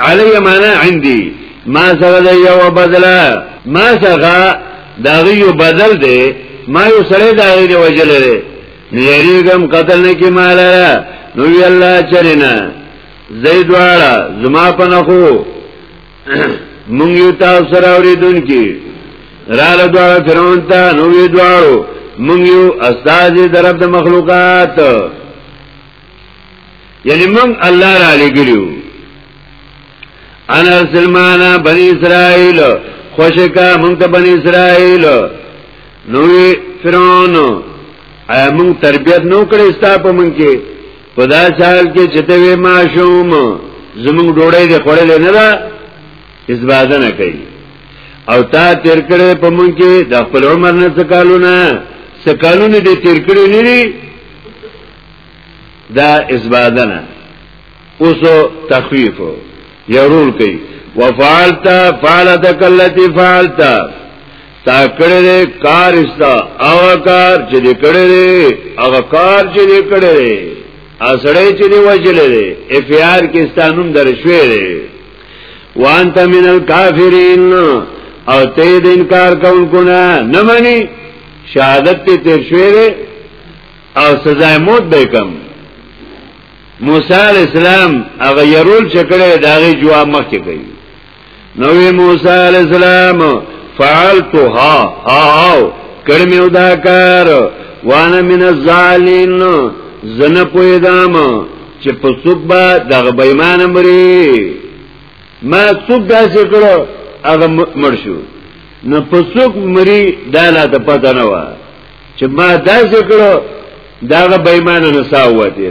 علی معنا عندي ما سره یو بدلا ما سره دا غیو بدل دی ما یو سره دا غیره وجلره نیریګم قتل نه کی مالا نو وی الله چرنا زید واړه زما په نخو مونږ یو تاسو سره اوریدونکو رااله دواړه فرعون ته نو وی دواړو مونږ یو استاد درب د مخلوقات یعنی مونږ الله را لګیو انا سلمانا بنی اسرائیل خوشکا مونږ ته بنی اسرائیل نو فرعون ایا مونږ تربیت نو کړی ستا په مونږ کې په دا سال کې چې ته وې ماشوم زمونږ ډوړې دې خړلې نه ده اس بازه نه کوي او تا تیر کړې په مونږ کې د خپل عمر نه څه کالونه څه کالونه دې تیر کړې نه دي دا اس بازه نه اوس تخفیف یو رول کوي وفعلت فعلتك التي فعلت تا کړی دی کار استا او کار چې دی کړی دی هغه کار چې دی کړی دی اسړی چې دی وجلې دی اف آر کې ستانوم در شوې دی وانت من الکافرین او ته د انکار کوونکو نه نه مانی شهادت ته تیر شوې دی او سزا موت به کم موسی علی السلام هغه يرول چکړې داغه جواب مخکې کوي نوې موسی علی السلام فعلتها او کړمیو دا کار وانا من الظالین زن پویدام چې په څوک به دغه بېمان مري ما څوک داسې کړو هغه مړ شو نه په څوک مري دا لا ته پته نه و چې ما داسې کړو دغه بېمان نه ساوته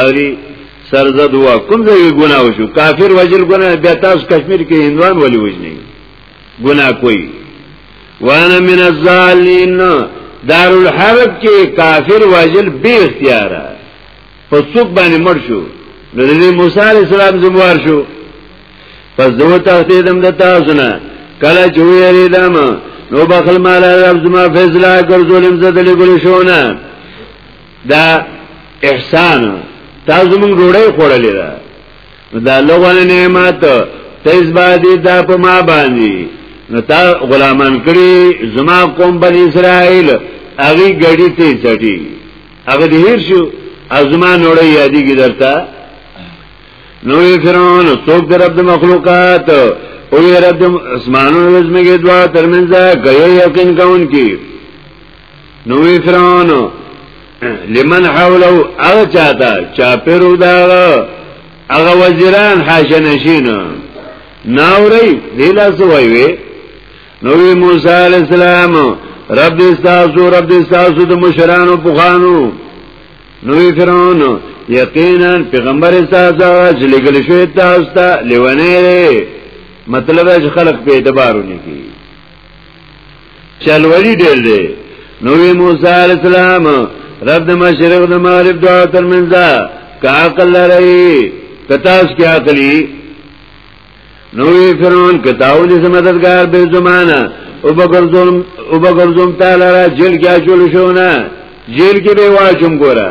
اوري سرزد وا کوم ځای ګناه وشو کافر وجل ګناه بیا تاسو کشمیر کې هندوان ولې وجنی ګناه کوي وانا من الظالمین دار الحرب کې کافر وجل به اختیار په څوک باندې مړ شو نو د موسی علی السلام زموار شو پس دوه تخته دم د تاسو نه کله چې ویریدم نو بخل مال رب زما فیصله کړ ظلم زدل ګل شونه دا احسان تاسو موږ ډوړې خوړلې ده دا لوونه نعمت تیز باندې دا په ما باندې نو تا غلامان کړی زما قوم بنی اسرائیل هغه غړي ته چټي هغه دیر شو ازما نوړې یادی کی درتا نو فرعون څوک در رب مخلوقات او رب اسمانو زمګه دوا ترمنځه کوي یقین کون کی نو وی فرعون لمن حولو اغا چاہتا چاپیرو داغا اغا وزیران حاشنشین ناوری دیلا سوائی وی نوی موسیٰ علیہ السلام رب دستاسو رب دستاسو دا مشرانو پخانو نوی فرعون یقینا پیغمبر استاسو چې لګل شوی تاسو ته لیونه مطلب چې خلق په اعتبارونه کی چلولی ډیر دی نو وی موسی علی السلام رب د مشرق د مغرب دعا تر منځه کا عقل لري کتاس کې عقلی نو وی فرعون کتاو دې مددگار به زمانہ او بغرزم او بغرزم تعالی را جیل کې اچول شو نه جیل کې به واچوم ګوره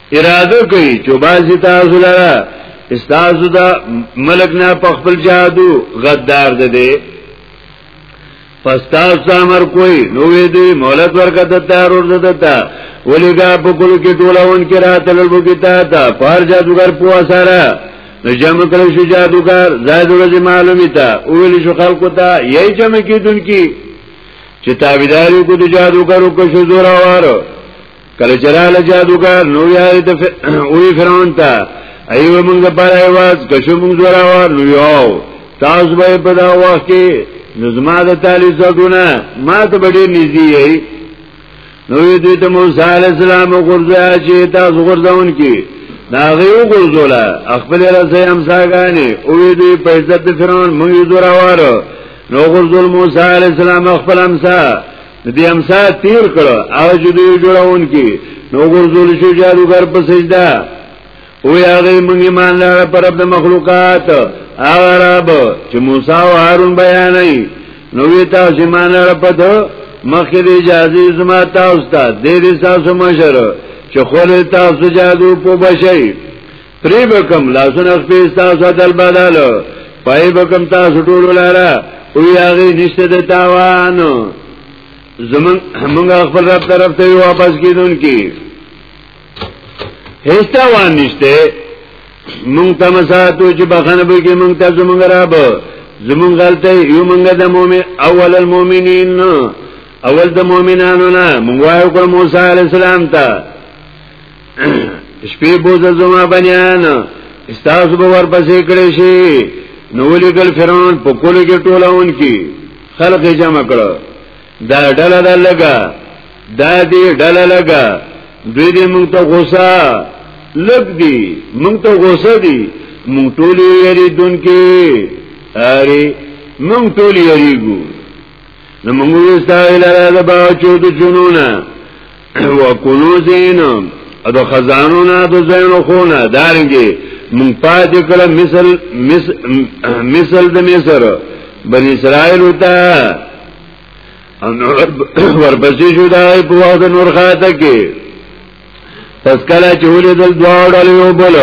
اراده کوي چې بازي تاسو لره استاسو دا ملک نه په خپل جادو غدار ده دي پس تاسو امر کوي نو وی دی مولت ورکه د تیار ور دتا ولګه په کول کې ټولون کې راتل وو کې تا تا پار جادوګر پوا سره نو جمع کړو شو جادوګر زائد ورځ معلومه تا اول شو خلکو ته یی جمع کیدونکي چې تابعداري کو د جادوګرو کو شو زورا واره کله جلال جادوګر نو یا د وی فرعون ته ایو موږ د پاره आवाज کښو موږ دراوار نو یو تاسو به په دا وخت کې نظما د تعالی زګونه ما ته ډېر نږدې یې نو دوی ته موسی علی السلام غرزه چې تاسو غرزون کې دا غيو غرزولا خپل رسې امساګانی او دوی په عزت فرعون موږ دراوار نو غرزول موسی علی السلام خپل امسا د دې امسا تیر کړه او چې دوی جوړون کې نو ګرځول شي جادوګر په سجده او هغه موږ ایمان لار پر د مخلوقات هغه رب چې موسی او هارون بیانای نو وی تاسو ایمان لار په دو مخکې د اجازه زما تاسو ته د دې تاسو مشر چې خو تاسو جادو په بشي پری بکم لاسونه خپې تاسو دل بدل پای بکم تاسو ټول لاره او یاغي نشته د تاوان زمون موږ خپل رب طرف ته واپس کیدونکي هیڅ تاوان نشته مونږ ته مساتو چې بخنه به کې مونږ ته زمونږ رب زمونږ غلطه یو مونږ د مؤمن اول المؤمنین اول د مؤمنانو نه مونږ وایو کوم موسی علی السلام ته شپې بوزل زما بنیان استاسو به ورپسې کړی شي نو لګل فرعون په کولو کې ټولاون کې خلق جمع کړو دا ډله دا لګا دا دې ډله لګا دوی دې مونږ ته غوسه لګ دي مونږ ته غوسه دي مونږ ټول یری دن کې اره مونږ ټول یریګو نو مونږ وستا اله دا با چود جنونه و کنوزین او د خزانو نه د زینو خونه دارنګي من پات کړه مثل مثل د مصر بنی اسرائیل وتا ورپسې شو دا په وخت نور خاطه کې پس کله چې ولې دل دواړه یو بل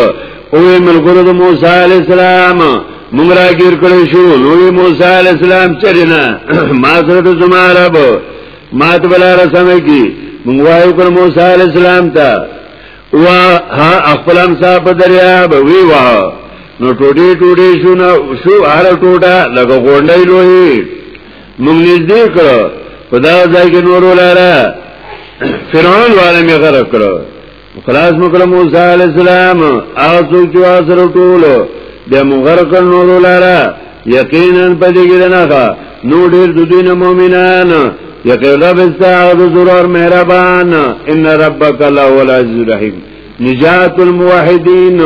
او ملګرو د موسی علی السلام موږ راګیر کړو شو نو موسی علی السلام چرنه ما سره د زما رب مات بلا رسم کی منگوائی کن موسیٰ علیہ السلام تا و ها اخپل امسا پا دریاب وی وح نو ټوټي ټوټي شو نو شو هر ټوټه لکه غونډي لوی موږ نږدې کړو په دا ځای کې نور ولاره فرعون والے می غرق کړو خلاص مکرم موسی علی السلام هغه څوک چې واسره ټول د مغرق نور لاره یقینا پدې کې نه نو ډېر د دین مؤمنان یقین رب استعاذ ضرور مهربان ان ربک الله العزیز الرحیم نجات الموحدین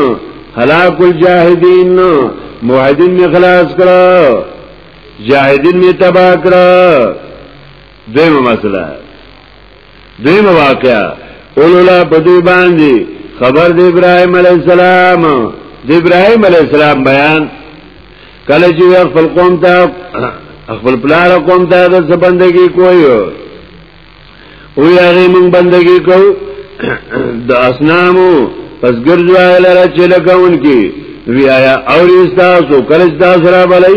هلاك الجاهدین موحدین می خلاص کړه جاهدین می تباہ کړه دیمه مسله دویم واقعا اولولا بدوی باندی خبر دی ابراهیم علیہ السلام دی ابراهیم علیہ السلام بیان کله چې خپل قوم ته خپل پلار قوم ته د څه بندگی کوی او یې موږ بندگی کو د اسنامو پس ګرځوای لره چې لکون کې وی آیا اور استاسو کله استاسو را بلای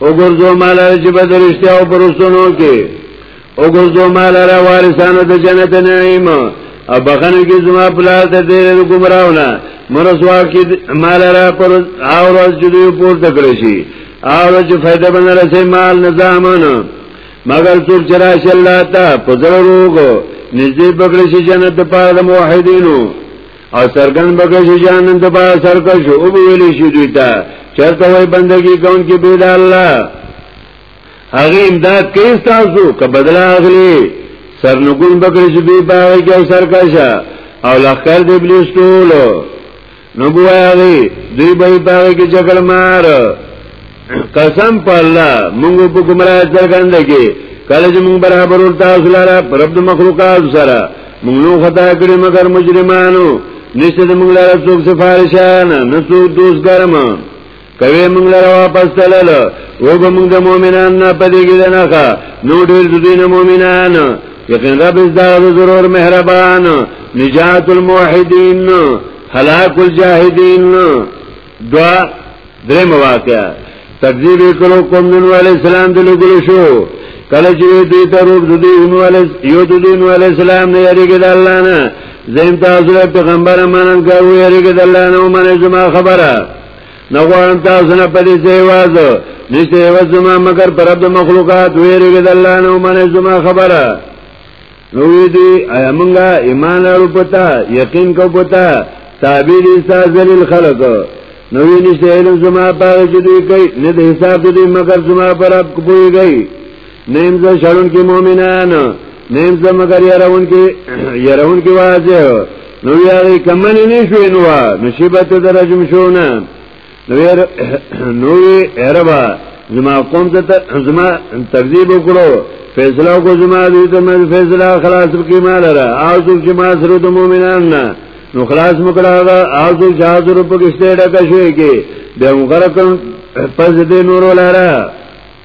وګرځو مال چې بدرشته او پرستونو کې وګرځو مال را وارثانو د جنت نعیم او بخنه کې زما پلار ته دې ګمراونه مرسوا کې مال را پر او روز چې دوی پورته کړی شي او چې فائدہ باندې رسې مال نظامن مگر څوک چې راشي الله ته په ضرورو نږدې پکړې شي جنت په موحدینو او سرګن بکش جانن ته با سرکش او ویلی شي دوی ته چرته وای بندگی کون کې بيد الله هغه امداد کوي تاسو که بدل اغلي سرنګون بکش به باغ کې او سرکش او لخر د ابلیس ټول نو بوایي دوی به باغ کې جګړه مار قسم په الله موږ په ګمراه ځرګند کې کله چې موږ برابر ورته اسلاره پرب مخلوقات سره موږ نو خطا کړی مگر مجرمانو نشته د موږ لپاره څوک سفارشان نه څوک دوست ګرم کوي موږ لپاره واپس تلل او به موږ د مؤمنان نه پدې کې نه ښه نو ډېر د دین مؤمنان یقین رب زدا ضرور مهربان نجات الموحدین هلاك الجاهدین دوا درې مواقع تکذیب کړو کوم نو علی السلام د لګل شو کله چې دوی ته روب د دوی نو علی یو د دوی نو علی السلام نه یریږي د الله نه زم تاسو له پیغمبر منن کوي یریږي د الله نه منه زما خبره نو غواړم تاسو نه پدې ځای وازو نشته یو زما مگر پر د مخلوقات ویریږي د الله نه منه زما خبره نو دی ایا مونږه ایمان لرو پتا یقین کو پتا تابع دي سازل الخلق نو وی نشته علم زما پاره چې دوی کوي نه د حساب دوی مگر زما پر اپ کوی گئی نیم ز شړون کې مؤمنان نیم ز مگر يرون کې يرون کې واځه نو یاري کمن نه شوې نو نصیبت درجم شونه نویر نوی عربا زما قوم ته زما تکذیب وکړو فیصله کو زما دې ته مې فیصله خلاص کی مال را او څوک چې ما سره د مؤمنان نه نو خلاص مکړه دا او څوک چې حاضر په کشته ډکه شوی کې د مغرقن پس دې نور ولاره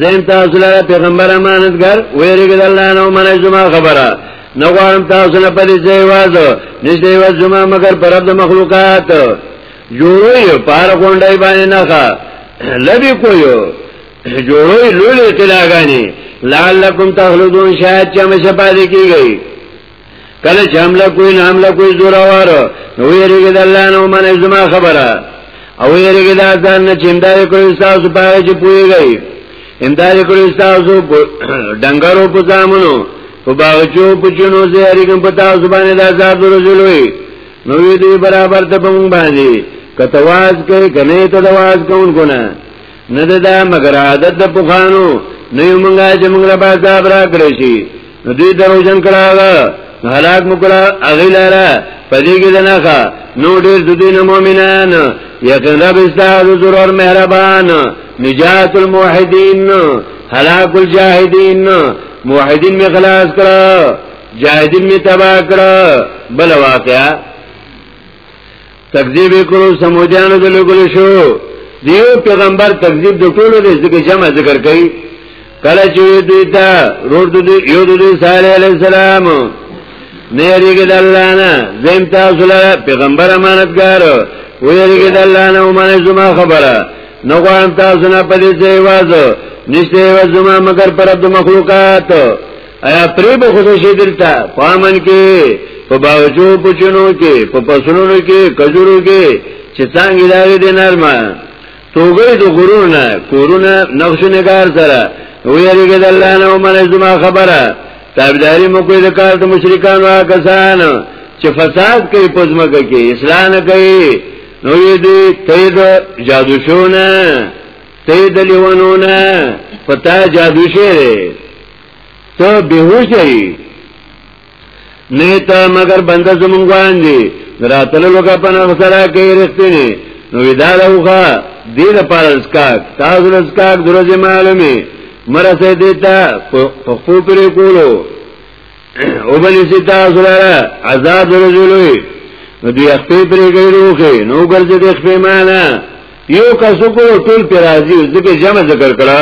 زین تاسو لره پیغمبر امانتګر ویریګل الله نو منه زما خبره نو غواړم تاسو نه پدې ځای وازو نشته یو زما مگر پر د مخلوقات جوړوي پار غونډای باندې نه ښه لبي کویو جوړوي لولې تلاګانی لعلکم تخلدون شاید چې مشه پاتې کیږي کله چې حمله کوی نه حمله کوی زوراوار نو یریږي د الله نه منه زما خبره او یریږي د ځان نه چې امداد کړو تاسو په هغه چې پویږئ امداد کړو تاسو ډنګرو په ځامنو په باغچو په چونو زیریږم په تاسو باندې د عذاب ورزلوي نو دې برابر ته بم باندې کتواز کوي کنه ته دواز کوونکو نه نه دا مگر عادت د پخانو نه یو مونږه چې مونږه به عذاب را کړی شي نو دوی درو جن کړه هغه هلاک مکړه هغه لاره پدې کې دناخه نو ډېر د دین مؤمنان یقین رب استاد ضرور مهربان نجات الموحدین هلاک الجاهدین موحدین می خلاص کړه جاهدین می تباہ کړه بل واقعا تکذیب کړو سمودیانو د لګل شو دیو پیغمبر تکذیب د ټولو د ذکر جمع ذکر کړي کله چې دوی ته روړ د یو د صالح علی السلام نه یریګل الله نه زم تاسو له پیغمبر امانتګار ویریګل الله نه ومنه زما خبره نو غوان تاسو نه پدې ځای وازو نشته وزما مگر پر د مخلوقات ایا پرې به خود شي دلته پامن کې په باوجو پچونو کې په پسونو کې کجورو کې چې څنګه لاري دي نرمه توګه د غرونه کورونه نقش نگار سره ویریږي د الله نه ومنه زما خبره تابعداري مو کوي د کار د مشرکانو کسان چې فساد کوي پزماکه کې اسلام کوي نو یې دې تید جادو شونه تید لیونونه پتا جادو شه ته بیهوش دی نیتا مگر بنده زمون باندې راتل لوګه په نغ سره کې رښتینه نو ودا لوګه دې د پاره اسکاک تاسو له اسکاک درځه معلومه مرسه دیتا په خپل پر کولو او بل چې تاسو لاره عذاب ورزولوي نو دوی خپل پر ګیروخه نو ګرځي د خپل معنا یو کس کو ټول پر راضي ځکه جمع ذکر کړه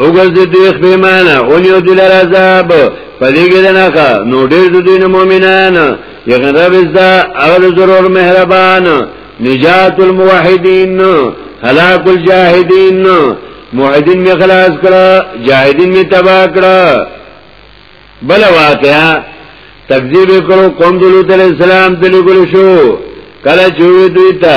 وګرځي دوی خپېمانه اونیو دي لر عذاب په دې کې نه ښه نو ډېر د دوی مؤمنان یقین رب زدا هغه ضرور مهربان نجات الموحدین هلاك الجاهدین موحدین می خلاص کړه جاهدین می تباہ کړه بل واقعا تکذیب کړو قوم دلو تعالی السلام دلو ګل شو کله چوي دوی ته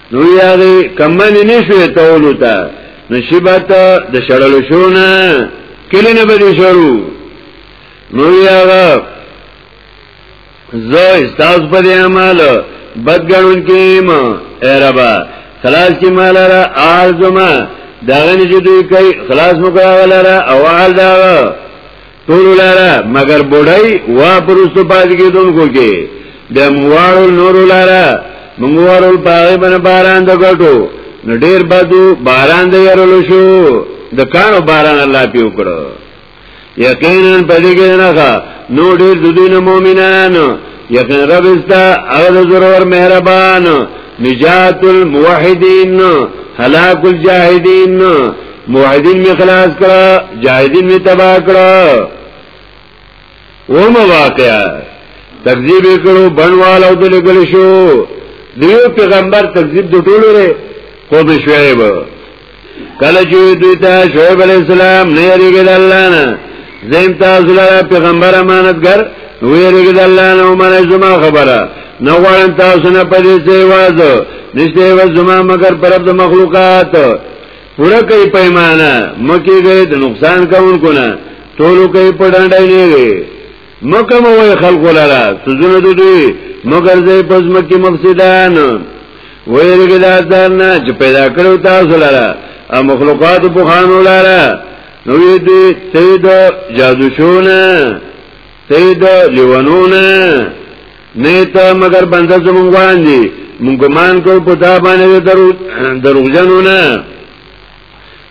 نو یاغي کمن نشوي تولو تا نشبت د شړل شونه کله نه بدی شروع نو یاغه زه استاز په دې عمل بدګړون کې ما اربا خلاص کې مال را ارزما داغه نه جدي کوي خلاص مو کوي لره او حال دا ټول لاره مگر بډای وا پرستو پاتې کېدونکو کې د موارو نور لاره موارو پاغه بن باران د غټو نو ډیر بدو باران د يرلو شو د کانو باران الله پیو کړو یقینا پدې کې نه ښه نو ډیر د دین مؤمنان یقینا رب استا هغه ضرور مهربان نجات الموحدین هلاك الجاهدین موحدین می خلاص کړه جاهدین می تبا کړه و مواقعا تکذیب کړو بنوال او دل ګل شو دیو پیغمبر تکذیب د ټولو لري قوم شعیب کله چې دوی ته شعیب علی السلام نه یریګل الله نه زم تاسو لپاره پیغمبر امانتګر ویریګل الله نه ومنه زما خبره نو غواړم تاسو نه پدې څه وازو نشته و زما مگر پرب د مخلوقات پورا کوي پیمانه مکه گئے د نقصان کون کو نه ټولو کوي په ډانډای نه وي مکه مو وي خلق لرا سوزونه دوی مگر زې پس مکه مفسدان ویرګی دا ځان نه چې پیدا کړو تاسو لرا او مخلوقات په خانو لرا نو دې سید جادو شونه سید لیونون نیتا مگر بنده زمون غواندی مون گمان کو په دا باندې درو دروغجنو نه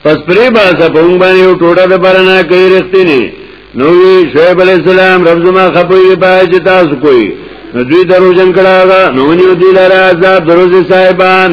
پس پری باسه په مون باندې یو ټوټه د برنا کوي رښتینی نو وی شعیب علی السلام رب زما خپوی باج تاسو کوی نو دوی دروغجن کړه نو نیو دی لاره عذاب دروځي صاحبان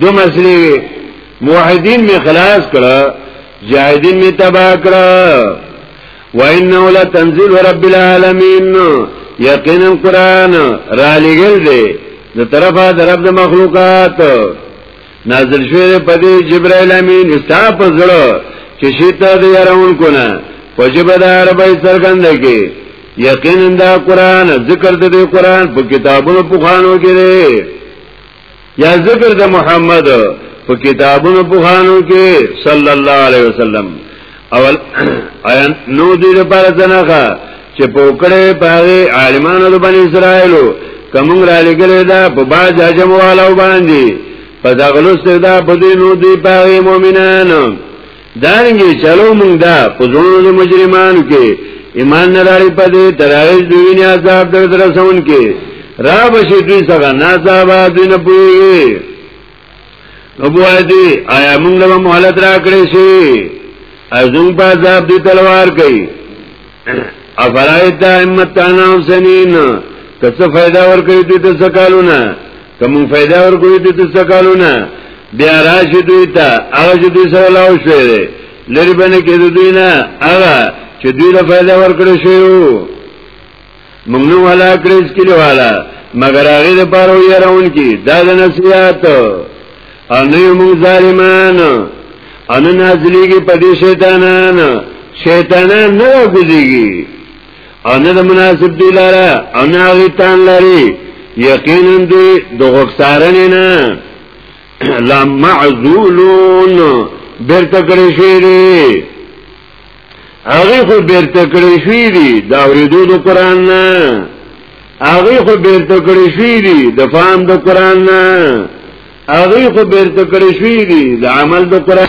دو مسلې وي موحدین می خلاص کړه جاهدین می تباہ کړه وانه لتنزيل رب العالمین یقینا قران را لګل دی د طرفه د رب د مخلوقات نازل شوی په دې جبرائیل امین استاپ زړه چې شیته د يرون کو نه فجبه د عربی سرګند کې یقینا دا قران ذکر د دې قران په کتابونو په خوانو کې دی یا ذکر د محمد په کتابونو په خانو کې صلی الله علیه وسلم اول آیان نو دې لپاره ځناخه چې په کړه پاره عالمانو د بنی اسرائیلو کوم را لګلې دا په باج حجم والو باندې په دغلو سره دا په دې نو دې پاره مؤمنانو دارنګه چلو مونږ دا په زړونو د مجرمانو کې ایمان نه لري په دې ترایز دوی نه عذاب در درسون کې را بشي دوی څنګه نه عذاب دوی نه پوي نو بوای دی آیا مونږ له مهلت را کړی شي ازم په عذاب دی تلوار کوي افرایت امتانا حسنین کڅ فائدہ ور کوي دې ته سکالونه کوم فائدہ ورکوي د تسکالونه بیا راشي دوی ته هغه چې دوی سره لاو شوی دی لري باندې کې دوی نه هغه چې دوی له فائدہ ورکړي شي موږ نو ولا کړیس کلی والا مگر هغه د پاره یې راون کی دا د نصیحت او نه یو موږ ظالمان ان نازلیږي په دې شیطانان شیطانان نه راګوزیږي او نه د مناسب دی لاره او نه هغه تان لري یقینا دی د غفارن نه لا معذولون برته کړی شي دی هغه خو برته کړی شي دی دا ورېدو د قران نه هغه خو برته کړی شي دی د فهم د قران نه هغه خو برته کړی شي دی د عمل د قران